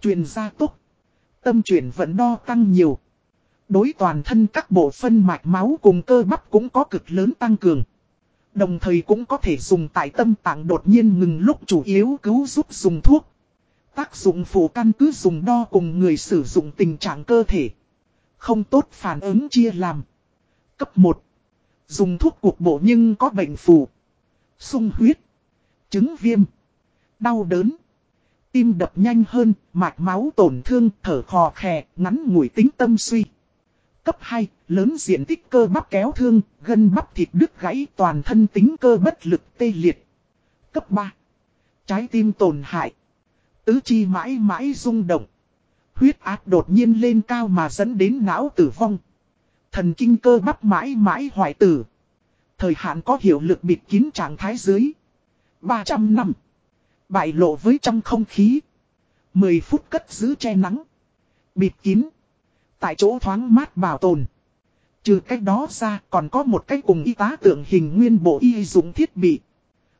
Truyền gia tốc. Tâm chuyển vận đo tăng nhiều. Đối toàn thân các bộ phân mạch máu cùng cơ bắp cũng có cực lớn tăng cường. Đồng thời cũng có thể dùng tại tâm tạng đột nhiên ngừng lúc chủ yếu cứu giúp dùng thuốc. Tác dụng phụ căn cứ dùng đo cùng người sử dụng tình trạng cơ thể. Không tốt phản ứng chia làm. Cấp 1. Dùng thuốc cục bộ nhưng có bệnh phù. sung huyết. Chứng viêm. Đau đớn. Tim đập nhanh hơn, mạch máu tổn thương, thở khò khè, ngắn ngủi tính tâm suy. Cấp 2, lớn diện tích cơ bắp kéo thương, gân bắp thịt đứt gãy toàn thân tính cơ bất lực tê liệt. Cấp 3, trái tim tổn hại. Tứ chi mãi mãi rung động. Huyết áp đột nhiên lên cao mà dẫn đến não tử vong. Thần kinh cơ bắp mãi mãi hoại tử. Thời hạn có hiệu lực bịt kín trạng thái dưới. 300 năm. Bại lộ với trong không khí. 10 phút cất giữ che nắng. Bịt kín. Tại chỗ thoáng mát bảo tồn. Trừ cách đó ra còn có một cách cùng y tá tượng hình nguyên bộ y dụng thiết bị.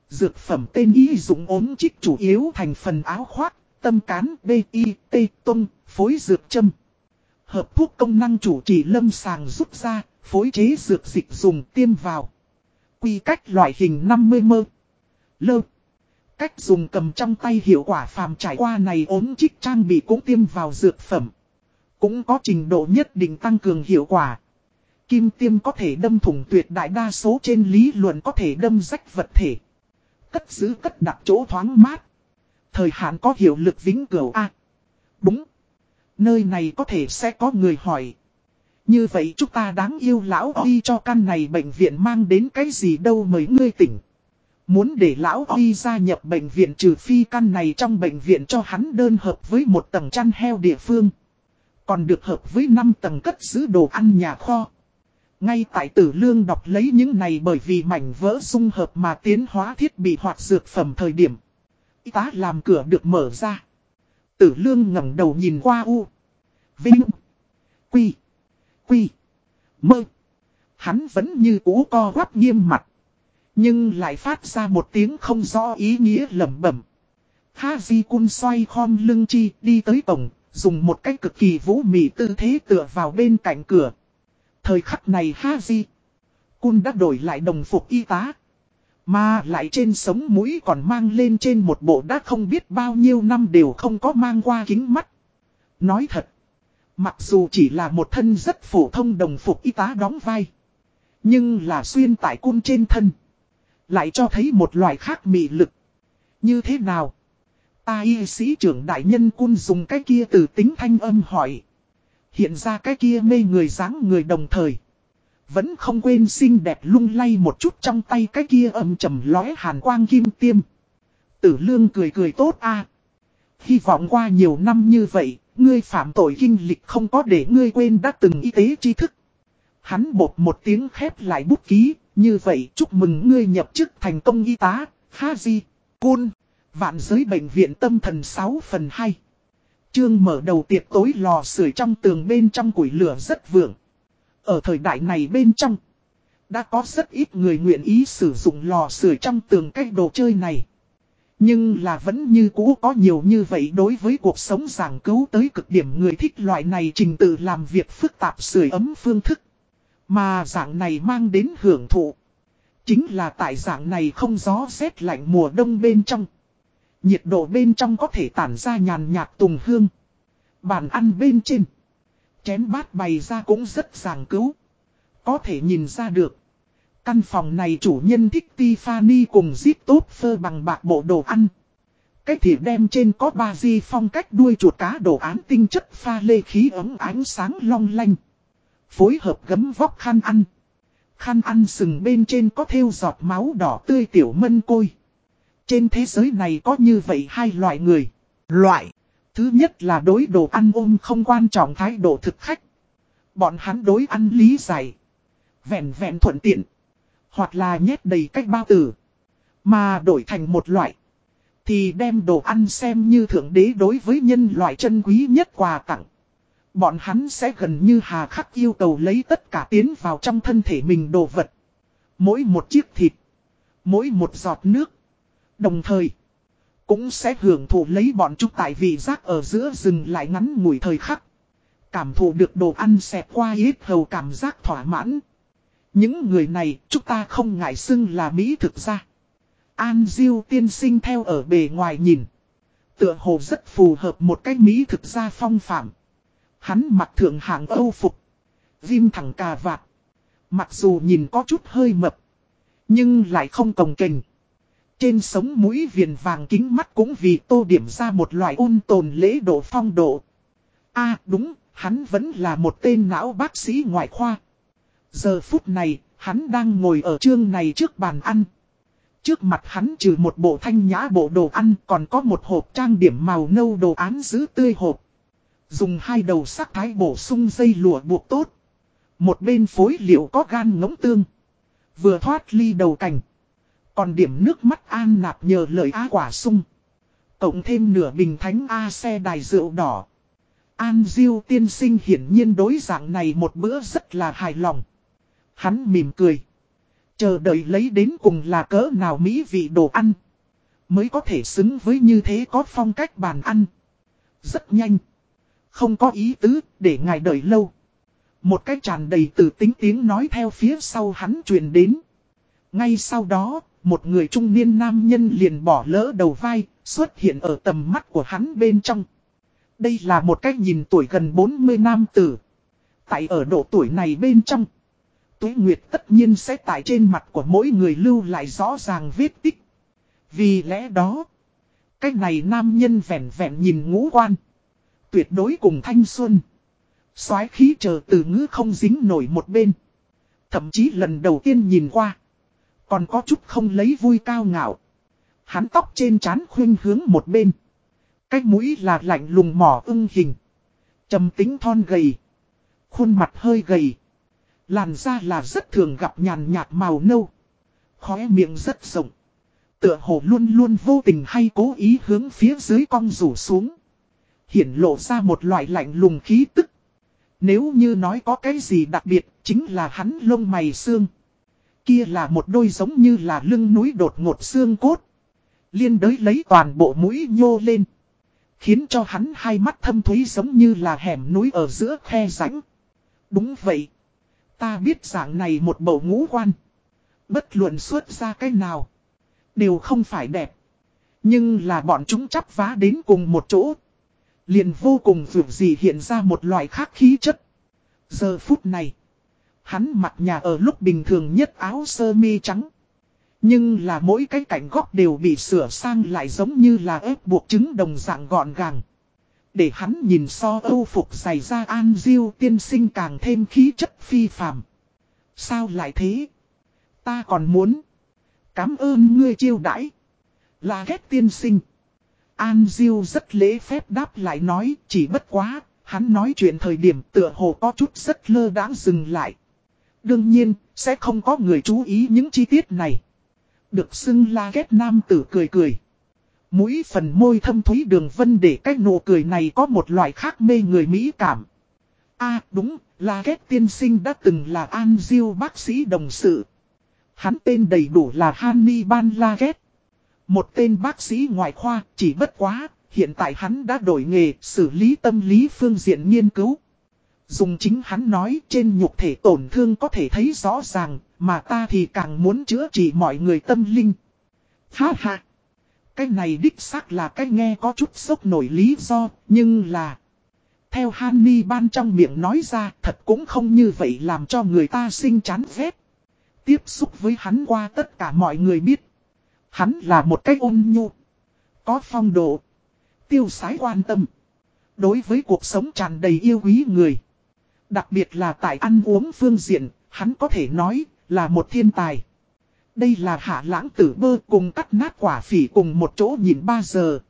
Dược phẩm tên y dụng ốm chích chủ yếu thành phần áo khoác, tâm cán, B, I, T, tông, phối dược châm. Hợp thuốc công năng chủ trì lâm sàng rút ra, phối chế dược dịch dùng tiêm vào. Quy cách loại hình 50 mơ. Lơ. Cách dùng cầm trong tay hiệu quả phàm trải qua này ốm chích trang bị cũng tiêm vào dược phẩm. Cũng có trình độ nhất định tăng cường hiệu quả. Kim tiêm có thể đâm thủng tuyệt đại đa số trên lý luận có thể đâm rách vật thể. Cất giữ cất đặt chỗ thoáng mát. Thời hạn có hiệu lực vĩnh cửu A. đúng. Nơi này có thể sẽ có người hỏi. Như vậy chúng ta đáng yêu lão Huy cho căn này bệnh viện mang đến cái gì đâu mấy ngươi tỉnh. Muốn để lão Huy gia nhập bệnh viện trừ phi căn này trong bệnh viện cho hắn đơn hợp với một tầng chăn heo địa phương. Còn được hợp với 5 tầng cất giữ đồ ăn nhà kho. Ngay tại tử lương đọc lấy những này bởi vì mảnh vỡ dung hợp mà tiến hóa thiết bị hoạt dược phẩm thời điểm. Y tá làm cửa được mở ra. Tử lương ngẩng đầu nhìn qua U. Vinh. Quy. Quy. Mơ. Hắn vẫn như cũ co quắp nghiêm mặt. Nhưng lại phát ra một tiếng không rõ ý nghĩa lẩm bẩm. Ha Di Cun xoay khom lưng chi đi tới cổng, dùng một cách cực kỳ vũ mị tư thế tựa vào bên cạnh cửa. Thời khắc này Ha Di Cun đã đổi lại đồng phục y tá. Mà lại trên sống mũi còn mang lên trên một bộ đã không biết bao nhiêu năm đều không có mang qua kính mắt. Nói thật, mặc dù chỉ là một thân rất phổ thông đồng phục y tá đóng vai. Nhưng là xuyên tại cun trên thân. Lại cho thấy một loại khác mị lực. Như thế nào? Ta y sĩ trưởng đại nhân cun dùng cái kia từ tính thanh âm hỏi. Hiện ra cái kia mê người dáng người đồng thời. Vẫn không quên xinh đẹp lung lay một chút trong tay cái kia âm trầm lóe hàn quang kim tiêm. Tử lương cười cười tốt a Hy vọng qua nhiều năm như vậy, ngươi phạm tội kinh lịch không có để ngươi quên đã từng y tế tri thức. Hắn bột một tiếng khép lại bút ký, như vậy chúc mừng ngươi nhập chức thành công y tá, Haji, Kun, vạn giới bệnh viện tâm thần 6 phần 2. Chương mở đầu tiệc tối lò sưởi trong tường bên trong củi lửa rất vượng. Ở thời đại này bên trong, đã có rất ít người nguyện ý sử dụng lò sưởi trong tường cách đồ chơi này. Nhưng là vẫn như cũ có nhiều như vậy đối với cuộc sống giảng cứu tới cực điểm người thích loại này trình tự làm việc phức tạp sưởi ấm phương thức. Mà dạng này mang đến hưởng thụ. Chính là tại dạng này không gió rét lạnh mùa đông bên trong. Nhiệt độ bên trong có thể tản ra nhàn nhạt tùng hương. Bàn ăn bên trên. Chén bát bày ra cũng rất giảng cứu. Có thể nhìn ra được. Căn phòng này chủ nhân thích Tiffany cùng zip tốt phơ bằng bạc bộ đồ ăn. Cái thịt đem trên có ba di phong cách đuôi chuột cá đồ án tinh chất pha lê khí ấm ánh sáng long lanh. Phối hợp gấm vóc khăn ăn. Khăn ăn sừng bên trên có thêu giọt máu đỏ tươi tiểu mân côi. Trên thế giới này có như vậy hai loại người. Loại. Thứ nhất là đối đồ ăn ôm không quan trọng thái độ thực khách. Bọn hắn đối ăn lý giải. Vẹn vẹn thuận tiện. Hoặc là nhét đầy cách bao tử. Mà đổi thành một loại. Thì đem đồ ăn xem như thượng đế đối với nhân loại chân quý nhất quà tặng. Bọn hắn sẽ gần như hà khắc yêu cầu lấy tất cả tiến vào trong thân thể mình đồ vật. Mỗi một chiếc thịt. Mỗi một giọt nước. Đồng thời. Cũng sẽ hưởng thụ lấy bọn chúng tại vị giác ở giữa rừng lại ngắn ngủi thời khắc. Cảm thụ được đồ ăn xẹp qua ít hầu cảm giác thỏa mãn. Những người này, chúng ta không ngại xưng là Mỹ thực ra. An Diêu tiên sinh theo ở bề ngoài nhìn. Tựa hồ rất phù hợp một cách Mỹ thực ra phong phạm. Hắn mặc thượng hạng âu phục. Vim thẳng cà vạt. Mặc dù nhìn có chút hơi mập. Nhưng lại không cồng kềnh. Trên sống mũi viền vàng kính mắt cũng vì tô điểm ra một loại ôn tồn lễ độ phong độ. a à, đúng, hắn vẫn là một tên não bác sĩ ngoại khoa. Giờ phút này, hắn đang ngồi ở chương này trước bàn ăn. Trước mặt hắn trừ một bộ thanh nhã bộ đồ ăn còn có một hộp trang điểm màu nâu đồ án giữ tươi hộp. Dùng hai đầu sắc thái bổ sung dây lụa buộc tốt. Một bên phối liệu có gan ngỗng tương. Vừa thoát ly đầu cành. Còn điểm nước mắt an nạp nhờ lời á quả sung. Cộng thêm nửa bình thánh A xe đài rượu đỏ. An Diêu tiên sinh hiển nhiên đối dạng này một bữa rất là hài lòng. Hắn mỉm cười. Chờ đợi lấy đến cùng là cỡ nào mỹ vị đồ ăn. Mới có thể xứng với như thế có phong cách bàn ăn. Rất nhanh. Không có ý tứ để ngài đợi lâu. Một cái tràn đầy từ tính tiếng nói theo phía sau hắn truyền đến. Ngay sau đó, một người trung niên nam nhân liền bỏ lỡ đầu vai, xuất hiện ở tầm mắt của hắn bên trong. Đây là một cách nhìn tuổi gần 40 nam tử. Tại ở độ tuổi này bên trong. Tuế Nguyệt tất nhiên sẽ tại trên mặt của mỗi người lưu lại rõ ràng vết tích. Vì lẽ đó, cái này nam nhân vẹn vẹn nhìn ngũ quan. Tuyệt đối cùng thanh xuân. soái khí chờ từ ngữ không dính nổi một bên. Thậm chí lần đầu tiên nhìn qua. Còn có chút không lấy vui cao ngạo. Hắn tóc trên trán khuyên hướng một bên. Cái mũi là lạnh lùng mỏ ưng hình. trầm tính thon gầy. Khuôn mặt hơi gầy. Làn da là rất thường gặp nhàn nhạt màu nâu. Khóe miệng rất rộng. Tựa hồ luôn luôn vô tình hay cố ý hướng phía dưới cong rủ xuống. Hiển lộ ra một loại lạnh lùng khí tức. Nếu như nói có cái gì đặc biệt, chính là hắn lông mày xương. Kia là một đôi giống như là lưng núi đột ngột xương cốt. Liên đới lấy toàn bộ mũi nhô lên. Khiến cho hắn hai mắt thâm thúy giống như là hẻm núi ở giữa khe rãnh. Đúng vậy. Ta biết dạng này một bầu ngũ quan. Bất luận xuất ra cái nào. Đều không phải đẹp. Nhưng là bọn chúng chắp vá đến cùng một chỗ. Liền vô cùng vượt gì hiện ra một loại khác khí chất. Giờ phút này. Hắn mặc nhà ở lúc bình thường nhất áo sơ mi trắng. Nhưng là mỗi cái cảnh góc đều bị sửa sang lại giống như là ép buộc trứng đồng dạng gọn gàng. Để hắn nhìn so âu phục dày ra an diêu tiên sinh càng thêm khí chất phi phàm. Sao lại thế? Ta còn muốn. Cám ơn ngươi chiêu đãi. Là ghét tiên sinh. An diêu rất lễ phép đáp lại nói, chỉ bất quá. Hắn nói chuyện thời điểm tựa hồ có chút rất lơ đáng dừng lại. Đương nhiên, sẽ không có người chú ý những chi tiết này. Được xưng la ghét nam tử cười cười. Mũi phần môi thâm thúy đường vân để cái nụ cười này có một loại khác mê người mỹ cảm. a đúng, La Ghét tiên sinh đã từng là An Diêu bác sĩ đồng sự. Hắn tên đầy đủ là Hannibal La Ghét. Một tên bác sĩ ngoại khoa, chỉ bất quá, hiện tại hắn đã đổi nghề xử lý tâm lý phương diện nghiên cứu. Dùng chính hắn nói trên nhục thể tổn thương có thể thấy rõ ràng, mà ta thì càng muốn chữa trị mọi người tâm linh. Ha ha! Cái này đích xác là cái nghe có chút sốc nổi lý do, nhưng là... Theo Hanni ban trong miệng nói ra thật cũng không như vậy làm cho người ta sinh chán ghét. Tiếp xúc với hắn qua tất cả mọi người biết. Hắn là một cái ôn nhu. Có phong độ. Tiêu sái quan tâm. Đối với cuộc sống tràn đầy yêu quý người. Đặc biệt là tại ăn uống phương diện, hắn có thể nói là một thiên tài. Đây là hạ lãng tử bơ cùng cắt nát quả phỉ cùng một chỗ nhìn 3 giờ.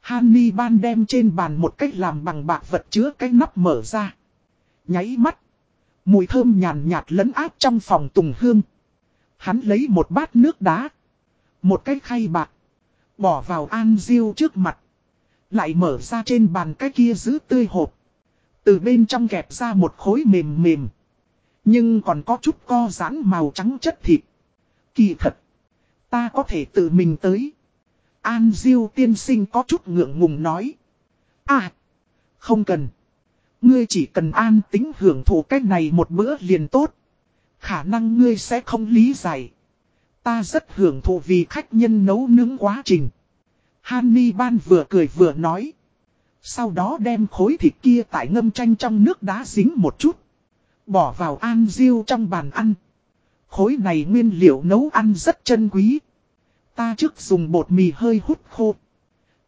Hanni ban đem trên bàn một cách làm bằng bạc vật chứa cái nắp mở ra. Nháy mắt. Mùi thơm nhàn nhạt lấn áp trong phòng tùng hương. Hắn lấy một bát nước đá. Một cái khay bạc. Bỏ vào An Diêu trước mặt. Lại mở ra trên bàn cái kia giữ tươi hộp. Từ bên trong kẹp ra một khối mềm mềm. Nhưng còn có chút co giãn màu trắng chất thịt. Kỳ thật. Ta có thể tự mình tới. An Diêu tiên sinh có chút ngượng ngùng nói. À. Không cần. Ngươi chỉ cần an tính hưởng thụ cách này một bữa liền tốt. Khả năng ngươi sẽ không lý giải. Ta rất hưởng thụ vì khách nhân nấu nướng quá trình. Hany Ban vừa cười vừa nói. Sau đó đem khối thịt kia tại ngâm chanh trong nước đá dính một chút. Bỏ vào an diêu trong bàn ăn. Khối này nguyên liệu nấu ăn rất chân quý. Ta trước dùng bột mì hơi hút khô.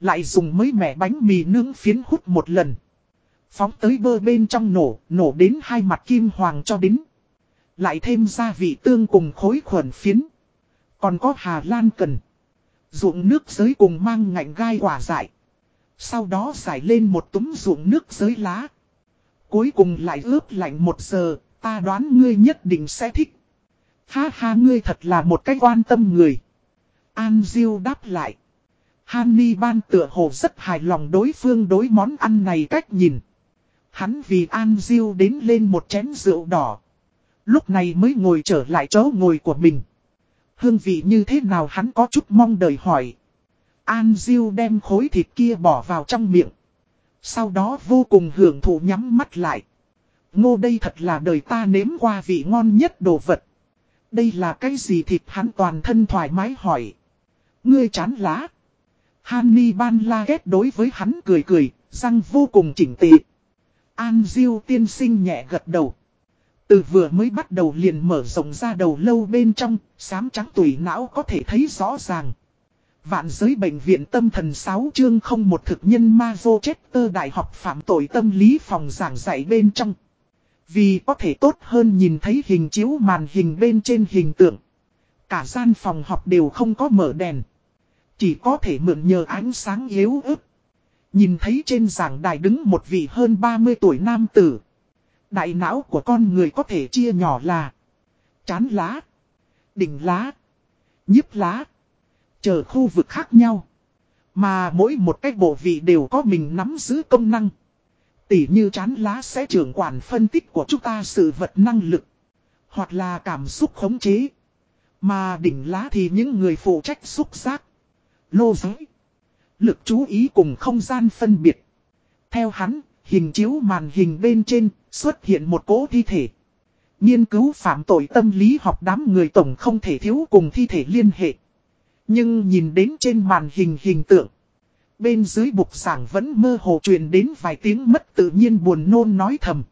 Lại dùng mấy mẻ bánh mì nướng phiến hút một lần. Phóng tới bơ bên trong nổ, nổ đến hai mặt kim hoàng cho đính. Lại thêm gia vị tương cùng khối khuẩn phiến. Còn có Hà Lan cần. dụng nước giới cùng mang ngạnh gai quả dại. Sau đó giải lên một túm ruộng nước dưới lá. Cuối cùng lại ướp lạnh một giờ, ta đoán ngươi nhất định sẽ thích. Ha ha ngươi thật là một cái quan tâm người. An Diêu đáp lại. Hanni ban tựa hồ rất hài lòng đối phương đối món ăn này cách nhìn. Hắn vì An Diêu đến lên một chén rượu đỏ. Lúc này mới ngồi trở lại chỗ ngồi của mình. Hương vị như thế nào hắn có chút mong đợi hỏi. An Diêu đem khối thịt kia bỏ vào trong miệng. Sau đó vô cùng hưởng thụ nhắm mắt lại. Ngô đây thật là đời ta nếm qua vị ngon nhất đồ vật. Đây là cái gì thịt hắn toàn thân thoải mái hỏi. Ngươi chán lá. Hanni ban la ghét đối với hắn cười cười, răng vô cùng chỉnh tệ. An Diêu tiên sinh nhẹ gật đầu. Từ vừa mới bắt đầu liền mở rộng ra đầu lâu bên trong, xám trắng tủy não có thể thấy rõ ràng. Vạn giới bệnh viện tâm thần 6 chương không một thực nhân ma vô chết tơ đại học phạm tội tâm lý phòng giảng dạy bên trong. Vì có thể tốt hơn nhìn thấy hình chiếu màn hình bên trên hình tượng. Cả gian phòng học đều không có mở đèn. Chỉ có thể mượn nhờ ánh sáng yếu ớt. Nhìn thấy trên giảng đài đứng một vị hơn 30 tuổi nam tử. Đại não của con người có thể chia nhỏ là chán lá, đỉnh lá, Nhíp lá, chờ khu vực khác nhau. Mà mỗi một cái bộ vị đều có mình nắm giữ công năng. Tỉ như chán lá sẽ trưởng quản phân tích của chúng ta sự vật năng lực. Hoặc là cảm xúc khống chế. Mà đỉnh lá thì những người phụ trách xúc giác. Lô giới. Lực chú ý cùng không gian phân biệt. Theo hắn, hình chiếu màn hình bên trên, xuất hiện một cỗ thi thể. Nghiên cứu phạm tội tâm lý học đám người tổng không thể thiếu cùng thi thể liên hệ. Nhưng nhìn đến trên màn hình hình tượng. Bên dưới bục giảng vẫn mơ hồ truyền đến vài tiếng mất tự nhiên buồn nôn nói thầm.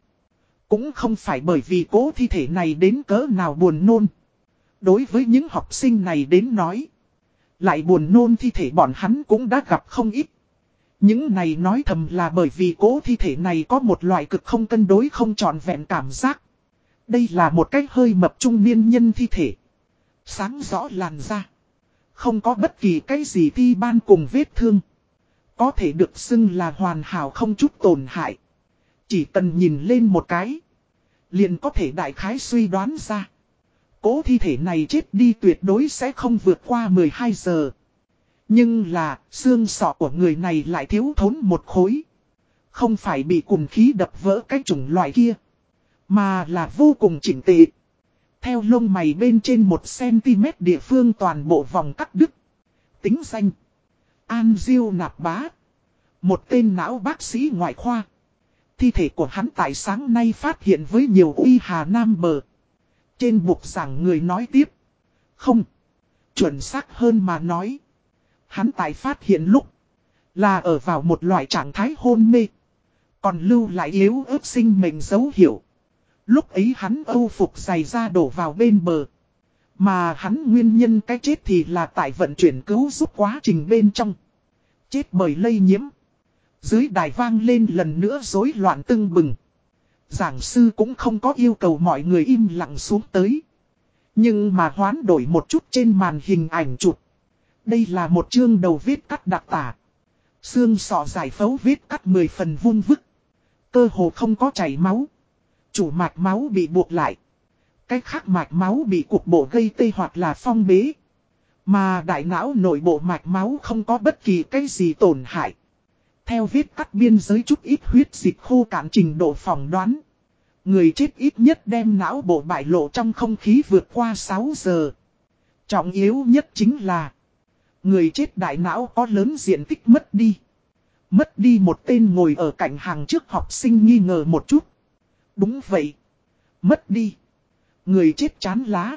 Cũng không phải bởi vì cố thi thể này đến cỡ nào buồn nôn. Đối với những học sinh này đến nói. Lại buồn nôn thi thể bọn hắn cũng đã gặp không ít. Những này nói thầm là bởi vì cố thi thể này có một loại cực không cân đối không trọn vẹn cảm giác. Đây là một cách hơi mập trung niên nhân thi thể. Sáng rõ làn da. Không có bất kỳ cái gì thi ban cùng vết thương. Có thể được xưng là hoàn hảo không chút tổn hại. Chỉ cần nhìn lên một cái. Liền có thể đại khái suy đoán ra. Cố thi thể này chết đi tuyệt đối sẽ không vượt qua 12 giờ. Nhưng là, xương sọ của người này lại thiếu thốn một khối. Không phải bị cùng khí đập vỡ cái chủng loại kia. Mà là vô cùng chỉnh tệ. Theo lông mày bên trên 1cm địa phương toàn bộ vòng cắt đứt. Tính danh. An Diêu Nạp Bá. Một tên não bác sĩ ngoại khoa. Thi thể của hắn tại sáng nay phát hiện với nhiều uy hà nam bờ. Trên bục giảng người nói tiếp. Không. Chuẩn xác hơn mà nói. Hắn tại phát hiện lúc. Là ở vào một loại trạng thái hôn mê. Còn lưu lại yếu ớt sinh mình dấu hiệu. Lúc ấy hắn âu phục giày ra đổ vào bên bờ. Mà hắn nguyên nhân cái chết thì là tại vận chuyển cứu giúp quá trình bên trong. Chết bởi lây nhiễm. Dưới đài vang lên lần nữa rối loạn tưng bừng. Giảng sư cũng không có yêu cầu mọi người im lặng xuống tới. Nhưng mà hoán đổi một chút trên màn hình ảnh chụp. Đây là một chương đầu viết cắt đặc tả. Xương sọ giải phẫu viết cắt 10 phần vung vức. Cơ hồ không có chảy máu. Chủ mạch máu bị buộc lại. Cách khác mạch máu bị cục bộ gây tê hoặc là phong bế. Mà đại não nội bộ mạch máu không có bất kỳ cái gì tổn hại. Theo vết cắt biên giới chút ít huyết dịch khô cạn trình độ phỏng đoán. Người chết ít nhất đem não bộ bại lộ trong không khí vượt qua 6 giờ. Trọng yếu nhất chính là, Người chết đại não có lớn diện tích mất đi. Mất đi một tên ngồi ở cạnh hàng trước học sinh nghi ngờ một chút. Đúng vậy. Mất đi. Người chết chán lá.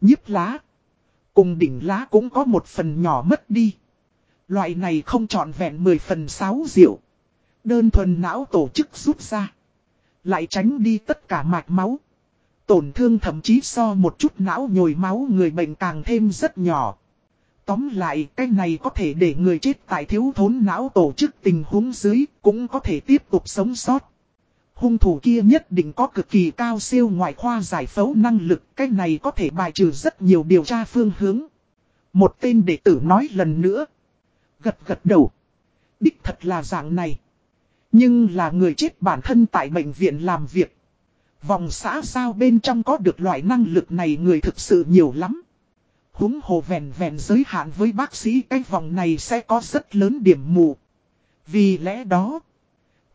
Nhíp lá. Cùng đỉnh lá cũng có một phần nhỏ mất đi. Loại này không trọn vẹn 10 phần 6 rượu. Đơn thuần não tổ chức rút ra. Lại tránh đi tất cả mạch máu. Tổn thương thậm chí so một chút não nhồi máu người bệnh càng thêm rất nhỏ. Tóm lại, cái này có thể để người chết tại thiếu thốn não tổ chức tình huống dưới, cũng có thể tiếp tục sống sót. Hung thủ kia nhất định có cực kỳ cao siêu ngoại khoa giải phẫu năng lực, cái này có thể bài trừ rất nhiều điều tra phương hướng. Một tên đệ tử nói lần nữa. Gật gật đầu. Đích thật là dạng này. Nhưng là người chết bản thân tại bệnh viện làm việc. Vòng xã sao bên trong có được loại năng lực này người thực sự nhiều lắm húng hồ vẹn vẹn giới hạn với bác sĩ cái vòng này sẽ có rất lớn điểm mù. Vì lẽ đó,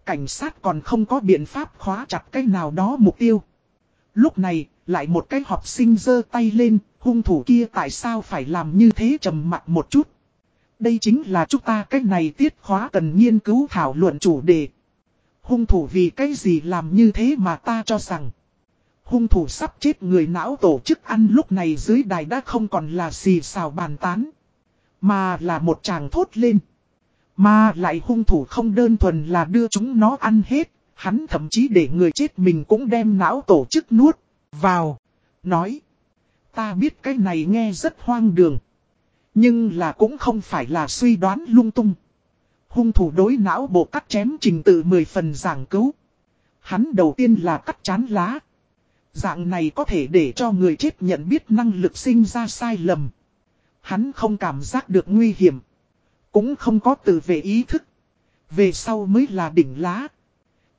cảnh sát còn không có biện pháp khóa chặt cái nào đó mục tiêu. Lúc này, lại một cái học sinh giơ tay lên, hung thủ kia tại sao phải làm như thế trầm mặt một chút. Đây chính là chúng ta cái này tiết khóa cần nghiên cứu thảo luận chủ đề. Hung thủ vì cái gì làm như thế mà ta cho rằng hung thủ sắp chết người não tổ chức ăn lúc này dưới đài đã không còn là xì xào bàn tán. Mà là một chàng thốt lên. Mà lại hung thủ không đơn thuần là đưa chúng nó ăn hết, hắn thậm chí để người chết mình cũng đem não tổ chức nuốt vào. Nói, ta biết cái này nghe rất hoang đường. Nhưng là cũng không phải là suy đoán lung tung. Hung thủ đối não bộ cắt chém trình tự 10 phần giảng cứu. Hắn đầu tiên là cắt chán lá. Dạng này có thể để cho người chết nhận biết năng lực sinh ra sai lầm. Hắn không cảm giác được nguy hiểm. Cũng không có từ về ý thức. Về sau mới là đỉnh lá.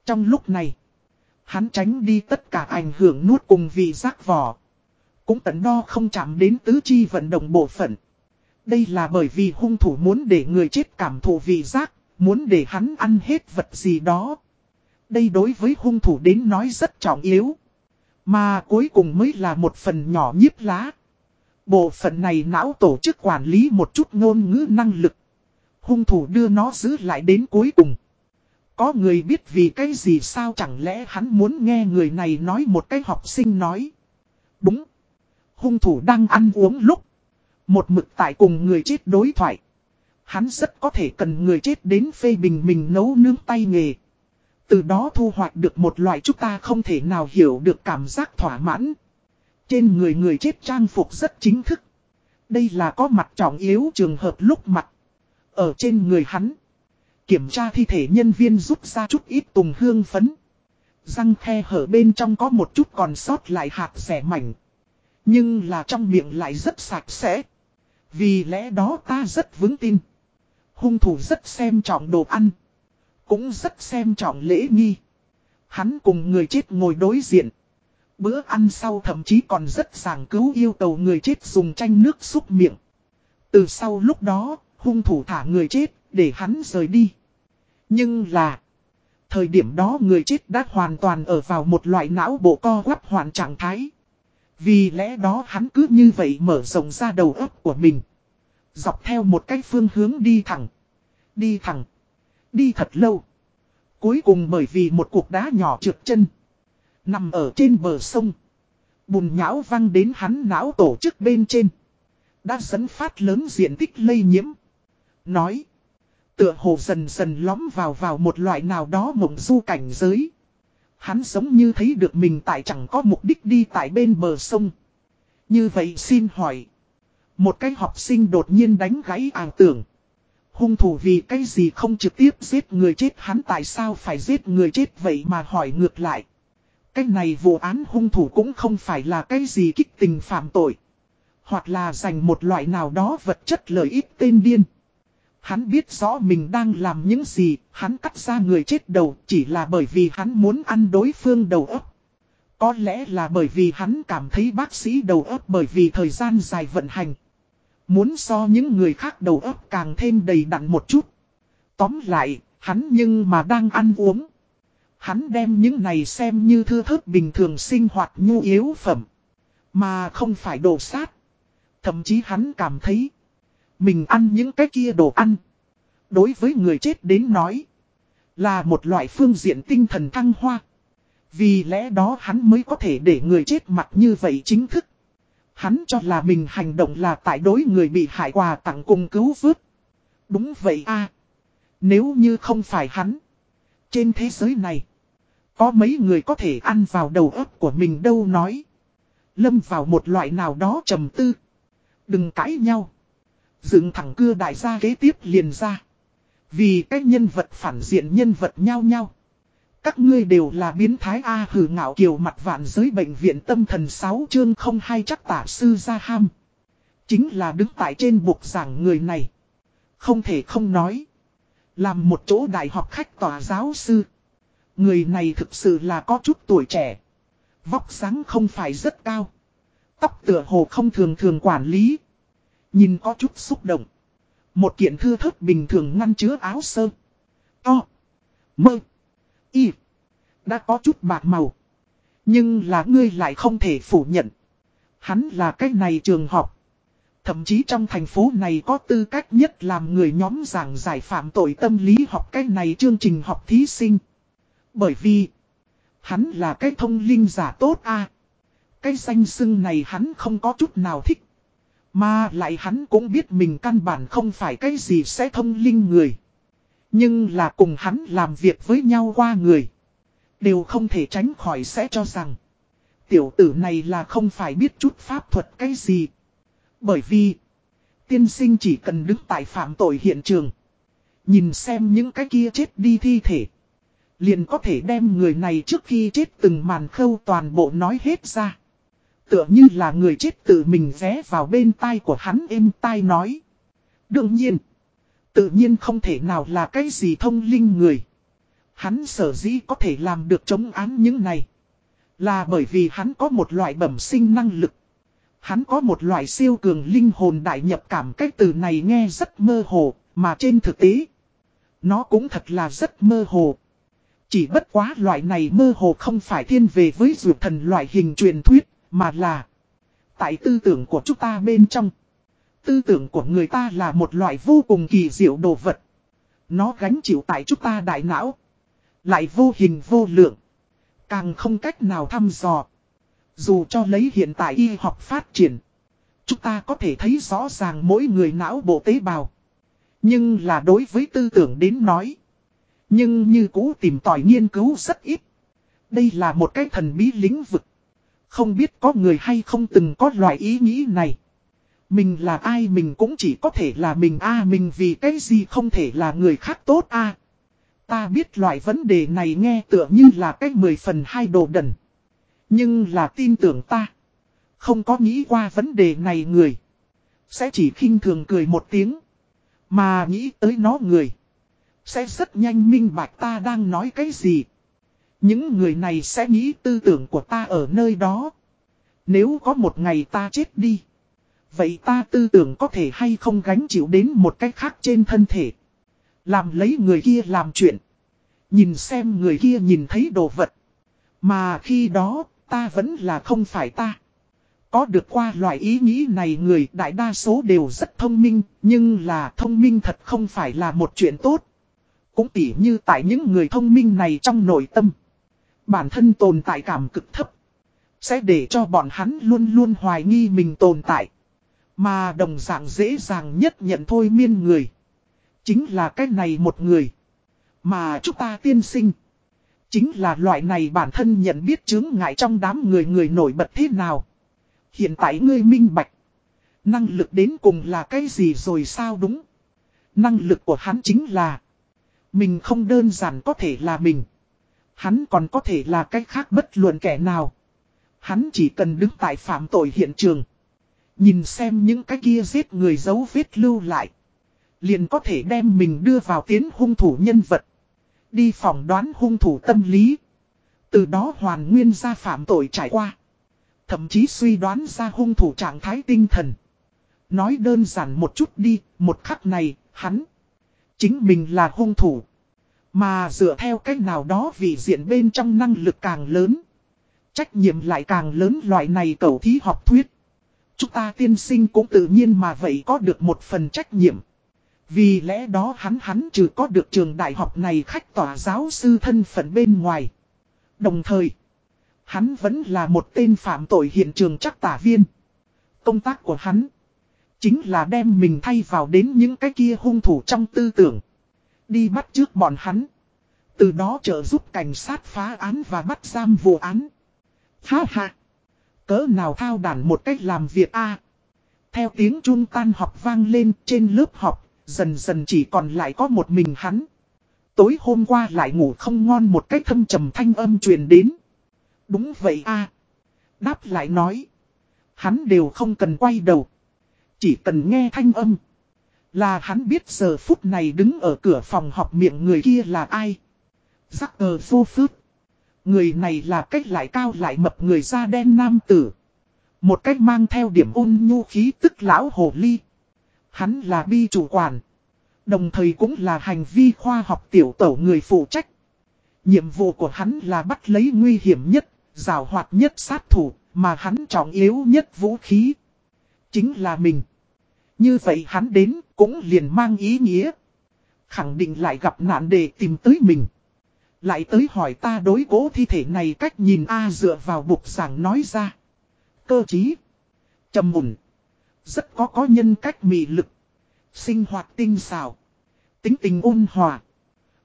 Trong lúc này, hắn tránh đi tất cả ảnh hưởng nuốt cùng vị giác vỏ. Cũng tận đo không chạm đến tứ chi vận động bộ phận. Đây là bởi vì hung thủ muốn để người chết cảm thụ vị giác, muốn để hắn ăn hết vật gì đó. Đây đối với hung thủ đến nói rất trọng yếu. Mà cuối cùng mới là một phần nhỏ nhiếp lá. Bộ phận này não tổ chức quản lý một chút ngôn ngữ năng lực. Hung thủ đưa nó giữ lại đến cuối cùng. Có người biết vì cái gì sao chẳng lẽ hắn muốn nghe người này nói một cái học sinh nói. Đúng. Hung thủ đang ăn uống lúc. Một mực tại cùng người chết đối thoại. Hắn rất có thể cần người chết đến phê bình mình nấu nướng tay nghề. Từ đó thu hoạch được một loại chúng ta không thể nào hiểu được cảm giác thỏa mãn. Trên người người chết trang phục rất chính thức. Đây là có mặt trọng yếu trường hợp lúc mặt. Ở trên người hắn. Kiểm tra thi thể nhân viên rút ra chút ít tùng hương phấn. Răng khe hở bên trong có một chút còn sót lại hạt rẻ mảnh. Nhưng là trong miệng lại rất sạch sẽ. Vì lẽ đó ta rất vững tin. Hung thủ rất xem trọng đồ ăn. Cũng rất xem trọng lễ nghi. Hắn cùng người chết ngồi đối diện. Bữa ăn sau thậm chí còn rất sàng cứu yêu cầu người chết dùng chanh nước xúc miệng. Từ sau lúc đó, hung thủ thả người chết, để hắn rời đi. Nhưng là, thời điểm đó người chết đã hoàn toàn ở vào một loại não bộ co quắp hoàn trạng thái. Vì lẽ đó hắn cứ như vậy mở rộng ra đầu óc của mình. Dọc theo một cái phương hướng đi thẳng. Đi thẳng. Đi thật lâu. Cuối cùng bởi vì một cục đá nhỏ trượt chân. Nằm ở trên bờ sông. Bùn nhão văng đến hắn não tổ chức bên trên. Đã dẫn phát lớn diện tích lây nhiễm. Nói. Tựa hồ dần dần lõm vào vào một loại nào đó mộng du cảnh giới. Hắn giống như thấy được mình tại chẳng có mục đích đi tại bên bờ sông. Như vậy xin hỏi. Một cái học sinh đột nhiên đánh gãy ảo tưởng. Hung thủ vì cái gì không trực tiếp giết người chết hắn tại sao phải giết người chết vậy mà hỏi ngược lại. Cái này vụ án hung thủ cũng không phải là cái gì kích tình phạm tội. Hoặc là dành một loại nào đó vật chất lợi ích tên điên. Hắn biết rõ mình đang làm những gì, hắn cắt ra người chết đầu chỉ là bởi vì hắn muốn ăn đối phương đầu óc. Có lẽ là bởi vì hắn cảm thấy bác sĩ đầu óc bởi vì thời gian dài vận hành. Muốn so những người khác đầu óc càng thêm đầy đặn một chút. Tóm lại, hắn nhưng mà đang ăn uống. Hắn đem những này xem như thư thớt bình thường sinh hoạt nhu yếu phẩm. Mà không phải đồ sát. Thậm chí hắn cảm thấy. Mình ăn những cái kia đồ ăn. Đối với người chết đến nói. Là một loại phương diện tinh thần thăng hoa. Vì lẽ đó hắn mới có thể để người chết mặt như vậy chính thức. Hắn cho là mình hành động là tại đối người bị hại quà tặng cùng cứu vớt. Đúng vậy a Nếu như không phải hắn. Trên thế giới này. Có mấy người có thể ăn vào đầu óc của mình đâu nói. Lâm vào một loại nào đó trầm tư. Đừng cãi nhau. Dựng thẳng cưa đại gia kế tiếp liền ra. Vì cái nhân vật phản diện nhân vật nhau nhau. Các ngươi đều là biến thái A hử ngạo kiều mặt vạn giới bệnh viện tâm thần 6 chương không hay chắc tả sư ra ham. Chính là đứng tại trên bục giảng người này. Không thể không nói. Làm một chỗ đại học khách tòa giáo sư. Người này thực sự là có chút tuổi trẻ. Vóc dáng không phải rất cao. Tóc tựa hồ không thường thường quản lý. Nhìn có chút xúc động. Một kiện thư thớt bình thường ngăn chứa áo sơ. To. Mơ. Y. Đã có chút bạc màu. Nhưng là ngươi lại không thể phủ nhận. Hắn là cái này trường học. Thậm chí trong thành phố này có tư cách nhất làm người nhóm giảng giải phạm tội tâm lý học cái này chương trình học thí sinh. Bởi vì, hắn là cái thông linh giả tốt a Cái danh xưng này hắn không có chút nào thích. Mà lại hắn cũng biết mình căn bản không phải cái gì sẽ thông linh người. Nhưng là cùng hắn làm việc với nhau qua người. Đều không thể tránh khỏi sẽ cho rằng. Tiểu tử này là không phải biết chút pháp thuật cái gì. Bởi vì. Tiên sinh chỉ cần đứng tại phạm tội hiện trường. Nhìn xem những cái kia chết đi thi thể. Liền có thể đem người này trước khi chết từng màn khâu toàn bộ nói hết ra. Tựa như là người chết tự mình ghé vào bên tai của hắn êm tai nói. Đương nhiên. Tự nhiên không thể nào là cái gì thông linh người. Hắn sở dĩ có thể làm được chống án những này. Là bởi vì hắn có một loại bẩm sinh năng lực. Hắn có một loại siêu cường linh hồn đại nhập cảm cái từ này nghe rất mơ hồ, mà trên thực tế, nó cũng thật là rất mơ hồ. Chỉ bất quá loại này mơ hồ không phải thiên về với dược thần loại hình truyền thuyết, mà là, tại tư tưởng của chúng ta bên trong. Tư tưởng của người ta là một loại vô cùng kỳ diệu đồ vật. Nó gánh chịu tại chúng ta đại não. Lại vô hình vô lượng. Càng không cách nào thăm dò. Dù cho lấy hiện tại y học phát triển. Chúng ta có thể thấy rõ ràng mỗi người não bộ tế bào. Nhưng là đối với tư tưởng đến nói. Nhưng như cũ tìm tòi nghiên cứu rất ít. Đây là một cái thần bí lĩnh vực. Không biết có người hay không từng có loại ý nghĩ này. Mình là ai mình cũng chỉ có thể là mình a, mình vì cái gì không thể là người khác tốt a Ta biết loại vấn đề này nghe tựa như là cái mười phần hai đồ đần. Nhưng là tin tưởng ta. Không có nghĩ qua vấn đề này người. Sẽ chỉ khinh thường cười một tiếng. Mà nghĩ tới nó người. Sẽ rất nhanh minh bạch ta đang nói cái gì. Những người này sẽ nghĩ tư tưởng của ta ở nơi đó. Nếu có một ngày ta chết đi. Vậy ta tư tưởng có thể hay không gánh chịu đến một cách khác trên thân thể. Làm lấy người kia làm chuyện. Nhìn xem người kia nhìn thấy đồ vật. Mà khi đó, ta vẫn là không phải ta. Có được qua loại ý nghĩ này người đại đa số đều rất thông minh, nhưng là thông minh thật không phải là một chuyện tốt. Cũng tỉ như tại những người thông minh này trong nội tâm. Bản thân tồn tại cảm cực thấp. Sẽ để cho bọn hắn luôn luôn hoài nghi mình tồn tại. Mà đồng dạng dễ dàng nhất nhận thôi miên người. Chính là cái này một người. Mà chúng ta tiên sinh. Chính là loại này bản thân nhận biết chứng ngại trong đám người người nổi bật thế nào. Hiện tại ngươi minh bạch. Năng lực đến cùng là cái gì rồi sao đúng. Năng lực của hắn chính là. Mình không đơn giản có thể là mình. Hắn còn có thể là cách khác bất luận kẻ nào. Hắn chỉ cần đứng tại phạm tội hiện trường. Nhìn xem những cái kia giết người dấu vết lưu lại. Liền có thể đem mình đưa vào tiến hung thủ nhân vật. Đi phỏng đoán hung thủ tâm lý. Từ đó hoàn nguyên ra phạm tội trải qua. Thậm chí suy đoán ra hung thủ trạng thái tinh thần. Nói đơn giản một chút đi, một khắc này, hắn Chính mình là hung thủ. Mà dựa theo cách nào đó vì diện bên trong năng lực càng lớn. Trách nhiệm lại càng lớn loại này cầu thí học thuyết. Chúng ta tiên sinh cũng tự nhiên mà vậy có được một phần trách nhiệm. Vì lẽ đó hắn hắn trừ có được trường đại học này khách tòa giáo sư thân phận bên ngoài. Đồng thời, hắn vẫn là một tên phạm tội hiện trường chắc tả viên. Công tác của hắn, chính là đem mình thay vào đến những cái kia hung thủ trong tư tưởng. Đi bắt trước bọn hắn. Từ đó trợ giúp cảnh sát phá án và bắt giam vụ án. Ha ha! Cỡ nào thao đàn một cách làm việc a Theo tiếng trung tan học vang lên trên lớp học, dần dần chỉ còn lại có một mình hắn. Tối hôm qua lại ngủ không ngon một cách thâm trầm thanh âm truyền đến. Đúng vậy a Đáp lại nói. Hắn đều không cần quay đầu. Chỉ cần nghe thanh âm. Là hắn biết giờ phút này đứng ở cửa phòng học miệng người kia là ai. Giác cờ vô phước. Người này là cách lại cao lại mập người da đen nam tử. Một cách mang theo điểm ôn nhu khí tức lão hồ ly. Hắn là bi chủ quản. Đồng thời cũng là hành vi khoa học tiểu tổ người phụ trách. Nhiệm vụ của hắn là bắt lấy nguy hiểm nhất, rào hoạt nhất sát thủ, mà hắn trọng yếu nhất vũ khí. Chính là mình. Như vậy hắn đến cũng liền mang ý nghĩa. Khẳng định lại gặp nạn để tìm tới mình. Lại tới hỏi ta đối cố thi thể này cách nhìn A dựa vào bục giảng nói ra. Cơ chí. trầm mùn. Rất có có nhân cách mị lực. Sinh hoạt tinh xào. Tính tình ôn hòa.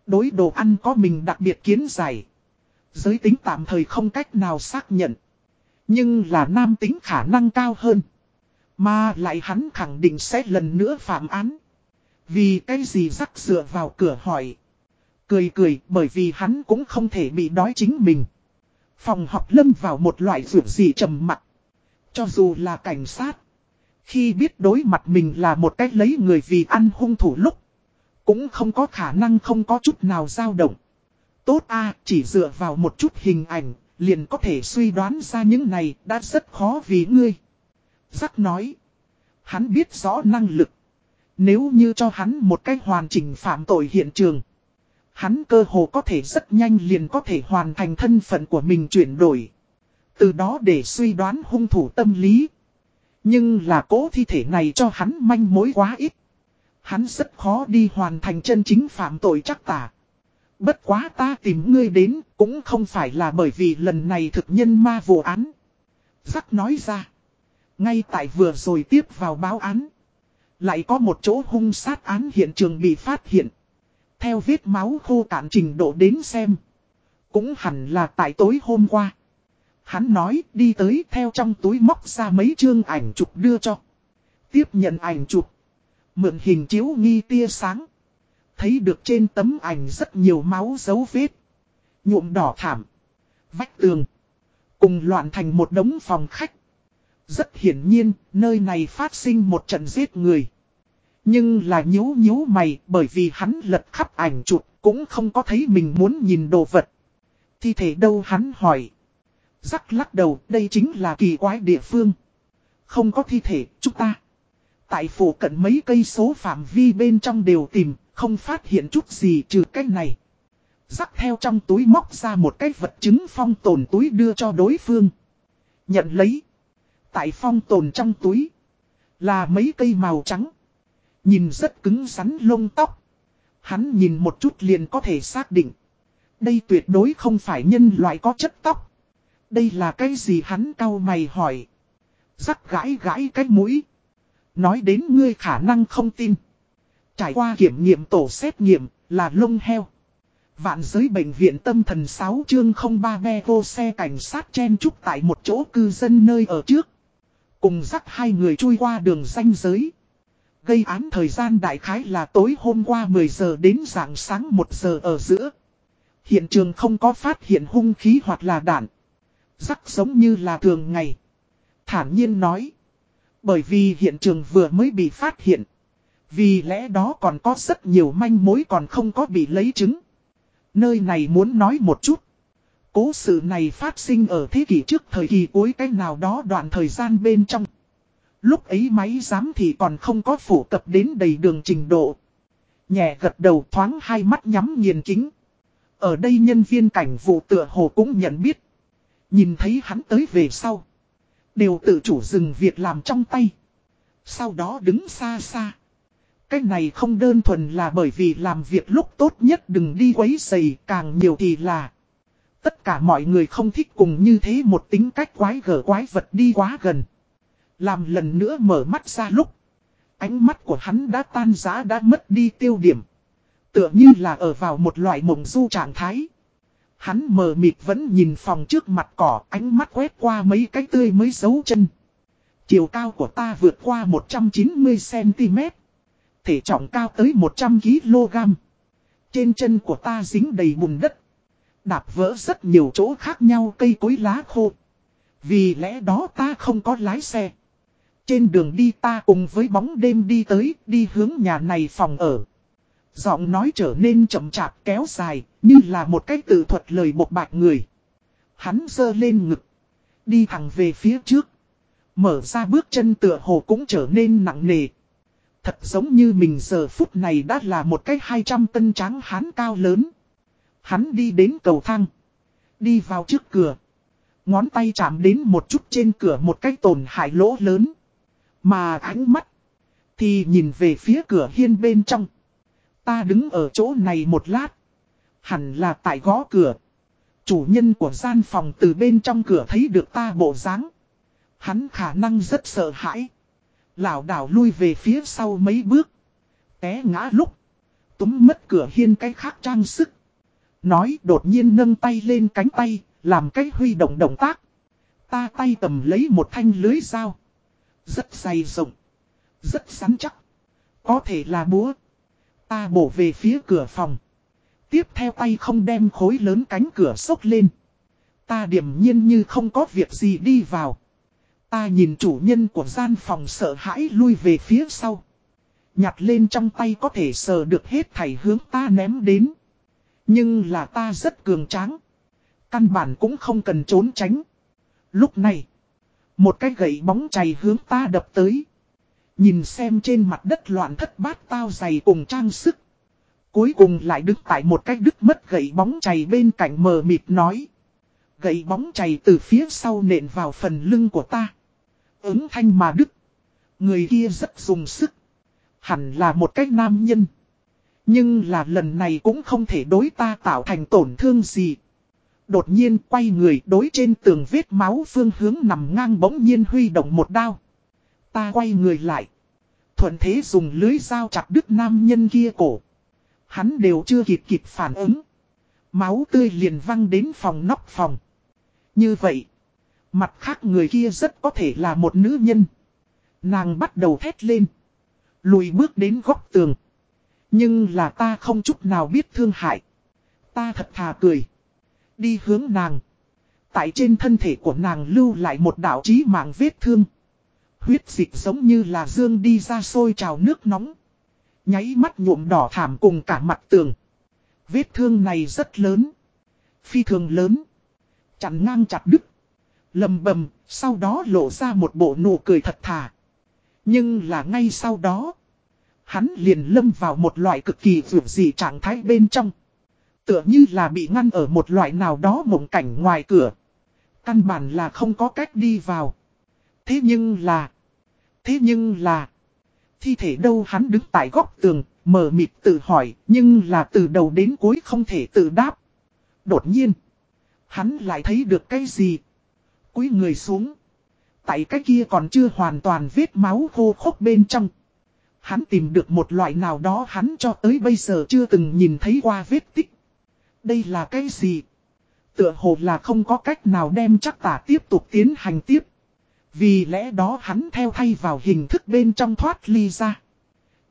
Đối đồ ăn có mình đặc biệt kiến giải. Giới tính tạm thời không cách nào xác nhận. Nhưng là nam tính khả năng cao hơn. Mà lại hắn khẳng định sẽ lần nữa phạm án. Vì cái gì rắc dựa vào cửa hỏi. Cười cười bởi vì hắn cũng không thể bị đói chính mình. Phòng học lâm vào một loại rượu gì trầm mặt. Cho dù là cảnh sát. Khi biết đối mặt mình là một cách lấy người vì ăn hung thủ lúc. Cũng không có khả năng không có chút nào dao động. Tốt a chỉ dựa vào một chút hình ảnh, liền có thể suy đoán ra những này đã rất khó vì ngươi. Giác nói. Hắn biết rõ năng lực. Nếu như cho hắn một cách hoàn chỉnh phạm tội hiện trường. Hắn cơ hồ có thể rất nhanh liền có thể hoàn thành thân phận của mình chuyển đổi. Từ đó để suy đoán hung thủ tâm lý. Nhưng là cố thi thể này cho hắn manh mối quá ít. Hắn rất khó đi hoàn thành chân chính phạm tội chắc tả. Bất quá ta tìm ngươi đến cũng không phải là bởi vì lần này thực nhân ma vụ án. Giác nói ra. Ngay tại vừa rồi tiếp vào báo án. Lại có một chỗ hung sát án hiện trường bị phát hiện. Theo vết máu khô cạn trình độ đến xem. Cũng hẳn là tại tối hôm qua. Hắn nói đi tới theo trong túi móc ra mấy chương ảnh chụp đưa cho. Tiếp nhận ảnh chụp. Mượn hình chiếu nghi tia sáng. Thấy được trên tấm ảnh rất nhiều máu dấu vết. Nhuộm đỏ thảm. Vách tường. Cùng loạn thành một đống phòng khách. Rất hiển nhiên, nơi này phát sinh một trận giết người. Nhưng là nhếu nhếu mày bởi vì hắn lật khắp ảnh chụp cũng không có thấy mình muốn nhìn đồ vật. Thi thể đâu hắn hỏi. Rắc lắc đầu đây chính là kỳ quái địa phương. Không có thi thể chúng ta. Tại phủ cận mấy cây số phạm vi bên trong đều tìm, không phát hiện chút gì trừ cái này. Rắc theo trong túi móc ra một cái vật chứng phong tồn túi đưa cho đối phương. Nhận lấy. Tại phong tồn trong túi. Là mấy cây màu trắng. Nhìn rất cứng rắn lông tóc. Hắn nhìn một chút liền có thể xác định. Đây tuyệt đối không phải nhân loại có chất tóc. Đây là cái gì hắn cau mày hỏi. Rắc gãi gãi cái mũi. Nói đến ngươi khả năng không tin. Trải qua kiểm nghiệm tổ xét nghiệm là lông heo. Vạn giới bệnh viện tâm thần 6 chương 03 be vô xe cảnh sát chen trúc tại một chỗ cư dân nơi ở trước. Cùng dắt hai người chui qua đường ranh giới. Gây án thời gian đại khái là tối hôm qua 10 giờ đến rạng sáng 1 giờ ở giữa. Hiện trường không có phát hiện hung khí hoặc là đạn. Rắc giống như là thường ngày. Thản nhiên nói. Bởi vì hiện trường vừa mới bị phát hiện. Vì lẽ đó còn có rất nhiều manh mối còn không có bị lấy chứng. Nơi này muốn nói một chút. Cố sự này phát sinh ở thế kỷ trước thời kỳ cuối cái nào đó đoạn thời gian bên trong. Lúc ấy máy giám thì còn không có phổ cập đến đầy đường trình độ. Nhẹ gật đầu thoáng hai mắt nhắm nghiền kính. Ở đây nhân viên cảnh vụ tựa hồ cũng nhận biết. Nhìn thấy hắn tới về sau. Đều tự chủ dừng việc làm trong tay. Sau đó đứng xa xa. Cái này không đơn thuần là bởi vì làm việc lúc tốt nhất đừng đi quấy rầy, càng nhiều thì là. Tất cả mọi người không thích cùng như thế một tính cách quái gở quái vật đi quá gần. Làm lần nữa mở mắt ra lúc. Ánh mắt của hắn đã tan giá đã mất đi tiêu điểm. Tựa như là ở vào một loại mộng du trạng thái. Hắn mờ mịt vẫn nhìn phòng trước mặt cỏ, ánh mắt quét qua mấy cái tươi mới dấu chân. Chiều cao của ta vượt qua 190cm. Thể trọng cao tới 100kg. Trên chân của ta dính đầy bùn đất. Đạp vỡ rất nhiều chỗ khác nhau cây cối lá khô. Vì lẽ đó ta không có lái xe. Trên đường đi ta cùng với bóng đêm đi tới, đi hướng nhà này phòng ở. Giọng nói trở nên chậm chạp kéo dài, như là một cách tự thuật lời một bạc người. Hắn dơ lên ngực. Đi thẳng về phía trước. Mở ra bước chân tựa hồ cũng trở nên nặng nề. Thật giống như mình giờ phút này đã là một cái 200 tân tráng hán cao lớn. Hắn đi đến cầu thang. Đi vào trước cửa. Ngón tay chạm đến một chút trên cửa một cái tổn hại lỗ lớn. Mà ánh mắt. Thì nhìn về phía cửa hiên bên trong. Ta đứng ở chỗ này một lát. Hẳn là tại gõ cửa. Chủ nhân của gian phòng từ bên trong cửa thấy được ta bộ dáng Hắn khả năng rất sợ hãi. Lảo đảo lui về phía sau mấy bước. Té ngã lúc. Túm mất cửa hiên cái khác trang sức. Nói đột nhiên nâng tay lên cánh tay, làm cái huy động động tác. Ta tay tầm lấy một thanh lưới dao. Rất dày rộng. Rất sắn chắc. Có thể là búa. Ta bổ về phía cửa phòng. Tiếp theo tay không đem khối lớn cánh cửa sốc lên. Ta điểm nhiên như không có việc gì đi vào. Ta nhìn chủ nhân của gian phòng sợ hãi lui về phía sau. Nhặt lên trong tay có thể sờ được hết thảy hướng ta ném đến. Nhưng là ta rất cường tráng. Căn bản cũng không cần trốn tránh. Lúc này, một cái gậy bóng chày hướng ta đập tới. Nhìn xem trên mặt đất loạn thất bát tao dày cùng trang sức. Cuối cùng lại đứng tại một cái đứt mất gậy bóng chày bên cạnh mờ mịt nói. Gậy bóng chày từ phía sau nện vào phần lưng của ta. Ứng thanh mà đứt. Người kia rất dùng sức. Hẳn là một cái nam nhân. Nhưng là lần này cũng không thể đối ta tạo thành tổn thương gì. Đột nhiên quay người đối trên tường vết máu phương hướng nằm ngang bỗng nhiên huy động một đao. Ta quay người lại. Thuận thế dùng lưới dao chặt đứt nam nhân kia cổ. Hắn đều chưa kịp kịp phản ứng. Máu tươi liền văng đến phòng nóc phòng. Như vậy. Mặt khác người kia rất có thể là một nữ nhân. Nàng bắt đầu thét lên. Lùi bước đến góc tường. Nhưng là ta không chút nào biết thương hại. Ta thật thà cười. Đi hướng nàng. Tại trên thân thể của nàng lưu lại một đạo trí mạng vết thương. Huyết dịch giống như là dương đi ra sôi trào nước nóng. Nháy mắt nhuộm đỏ thảm cùng cả mặt tường. Vết thương này rất lớn. Phi thường lớn. Chặn ngang chặt đứt. Lầm bầm, sau đó lộ ra một bộ nụ cười thật thà. Nhưng là ngay sau đó. Hắn liền lâm vào một loại cực kỳ vượt dị trạng thái bên trong. Tựa như là bị ngăn ở một loại nào đó mộng cảnh ngoài cửa. Căn bản là không có cách đi vào. Thế nhưng là... Thế nhưng là... Thi thể đâu hắn đứng tại góc tường, mờ mịt tự hỏi, nhưng là từ đầu đến cuối không thể tự đáp. Đột nhiên, hắn lại thấy được cái gì? Cúi người xuống. Tại cái kia còn chưa hoàn toàn vết máu khô khốc bên trong. Hắn tìm được một loại nào đó hắn cho tới bây giờ chưa từng nhìn thấy qua vết tích. Đây là cái gì? Tựa hồ là không có cách nào đem chắc tả tiếp tục tiến hành tiếp. Vì lẽ đó hắn theo thay vào hình thức bên trong thoát ly ra.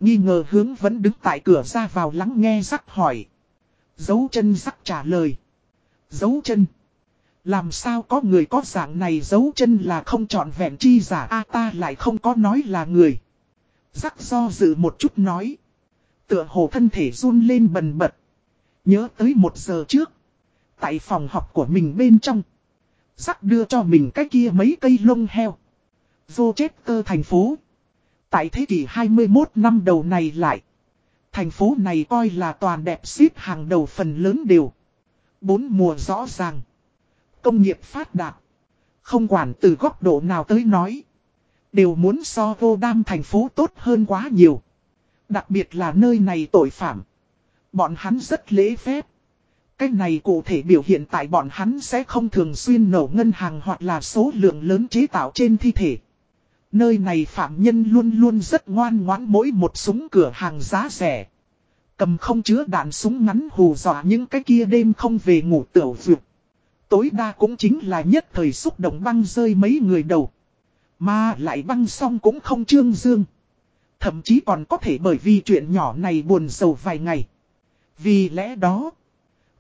Nghi ngờ hướng vẫn đứng tại cửa ra vào lắng nghe rắc hỏi. Dấu chân rắc trả lời. Dấu chân. Làm sao có người có dạng này dấu chân là không trọn vẹn chi giả a ta lại không có nói là người. Rắc do dự một chút nói. Tựa hồ thân thể run lên bần bật. Nhớ tới một giờ trước. Tại phòng học của mình bên trong. Rắc đưa cho mình cái kia mấy cây lông heo. Vô chết cơ thành phố. Tại thế kỷ 21 năm đầu này lại. Thành phố này coi là toàn đẹp xếp hàng đầu phần lớn đều. Bốn mùa rõ ràng. Công nghiệp phát đạt. Không quản từ góc độ nào tới nói. Đều muốn so vô đam thành phố tốt hơn quá nhiều. Đặc biệt là nơi này tội phạm. Bọn hắn rất lễ phép. Cái này cụ thể biểu hiện tại bọn hắn sẽ không thường xuyên nổ ngân hàng hoặc là số lượng lớn chế tạo trên thi thể. Nơi này phạm nhân luôn luôn rất ngoan ngoãn mỗi một súng cửa hàng giá rẻ. Cầm không chứa đạn súng ngắn hù dọa những cái kia đêm không về ngủ tiểu vượt. Tối đa cũng chính là nhất thời xúc động băng rơi mấy người đầu. Mà lại băng xong cũng không trương dương. Thậm chí còn có thể bởi vì chuyện nhỏ này buồn sầu vài ngày. Vì lẽ đó,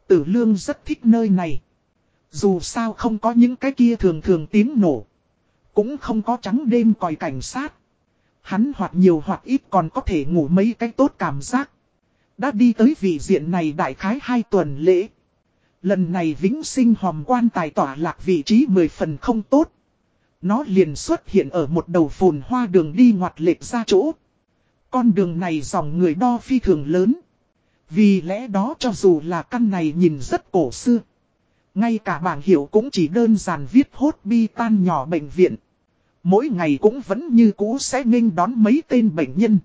tử lương rất thích nơi này. Dù sao không có những cái kia thường thường tiếng nổ. Cũng không có trắng đêm còi cảnh sát. Hắn hoặc nhiều hoặc ít còn có thể ngủ mấy cái tốt cảm giác. Đã đi tới vị diện này đại khái hai tuần lễ. Lần này vĩnh sinh hòm quan tài tỏa lạc vị trí mười phần không tốt. Nó liền xuất hiện ở một đầu phồn hoa đường đi ngoặt lệch ra chỗ. Con đường này dòng người đo phi thường lớn. Vì lẽ đó cho dù là căn này nhìn rất cổ xưa. Ngay cả bảng hiệu cũng chỉ đơn giản viết hốt bi tan nhỏ bệnh viện. Mỗi ngày cũng vẫn như cũ sẽ nghênh đón mấy tên bệnh nhân.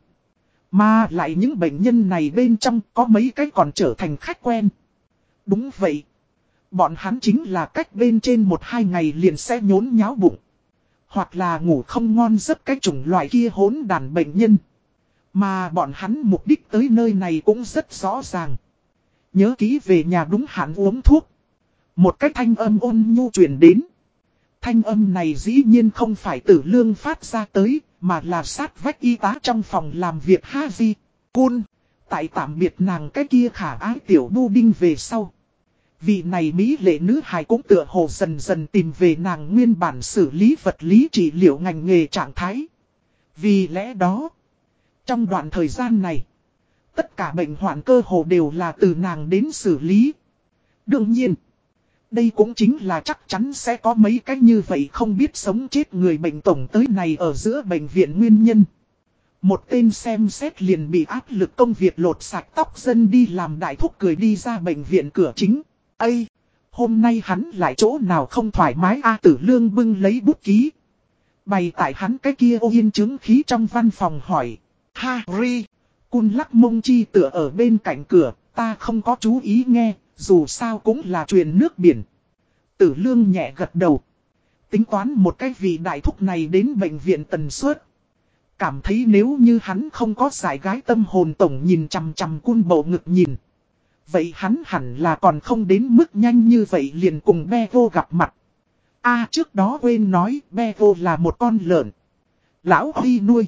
Mà lại những bệnh nhân này bên trong có mấy cái còn trở thành khách quen. Đúng vậy. Bọn hắn chính là cách bên trên một hai ngày liền sẽ nhốn nháo bụng. Hoặc là ngủ không ngon giấc cái chủng loại kia hỗn đàn bệnh nhân. Mà bọn hắn mục đích tới nơi này cũng rất rõ ràng. Nhớ ký về nhà đúng hạn uống thuốc. Một cái thanh âm ôn nhu truyền đến. Thanh âm này dĩ nhiên không phải tử lương phát ra tới, mà là sát vách y tá trong phòng làm việc Haji. Cun, tại tạm biệt nàng cái kia khả ái tiểu bu đinh về sau. Vị này Mỹ lệ nữ hài cũng tựa hồ dần dần tìm về nàng nguyên bản xử lý vật lý trị liệu ngành nghề trạng thái. Vì lẽ đó, trong đoạn thời gian này, tất cả bệnh hoạn cơ hồ đều là từ nàng đến xử lý. Đương nhiên, đây cũng chính là chắc chắn sẽ có mấy cách như vậy không biết sống chết người bệnh tổng tới này ở giữa bệnh viện nguyên nhân. Một tên xem xét liền bị áp lực công việc lột sạch tóc dân đi làm đại thúc cười đi ra bệnh viện cửa chính. Ây! Hôm nay hắn lại chỗ nào không thoải mái A tử lương bưng lấy bút ký. Bày tại hắn cái kia ô yên chứng khí trong văn phòng hỏi. Harry! Cun lắc mông chi tựa ở bên cạnh cửa, ta không có chú ý nghe, dù sao cũng là truyền nước biển. Tử lương nhẹ gật đầu. Tính toán một cái vị đại thúc này đến bệnh viện tần suất. Cảm thấy nếu như hắn không có giải gái tâm hồn tổng nhìn chằm chằm cun bộ ngực nhìn. Vậy hắn hẳn là còn không đến mức nhanh như vậy liền cùng Bevo gặp mặt. a, trước đó quên nói Bevo là một con lợn. Lão Huy nuôi.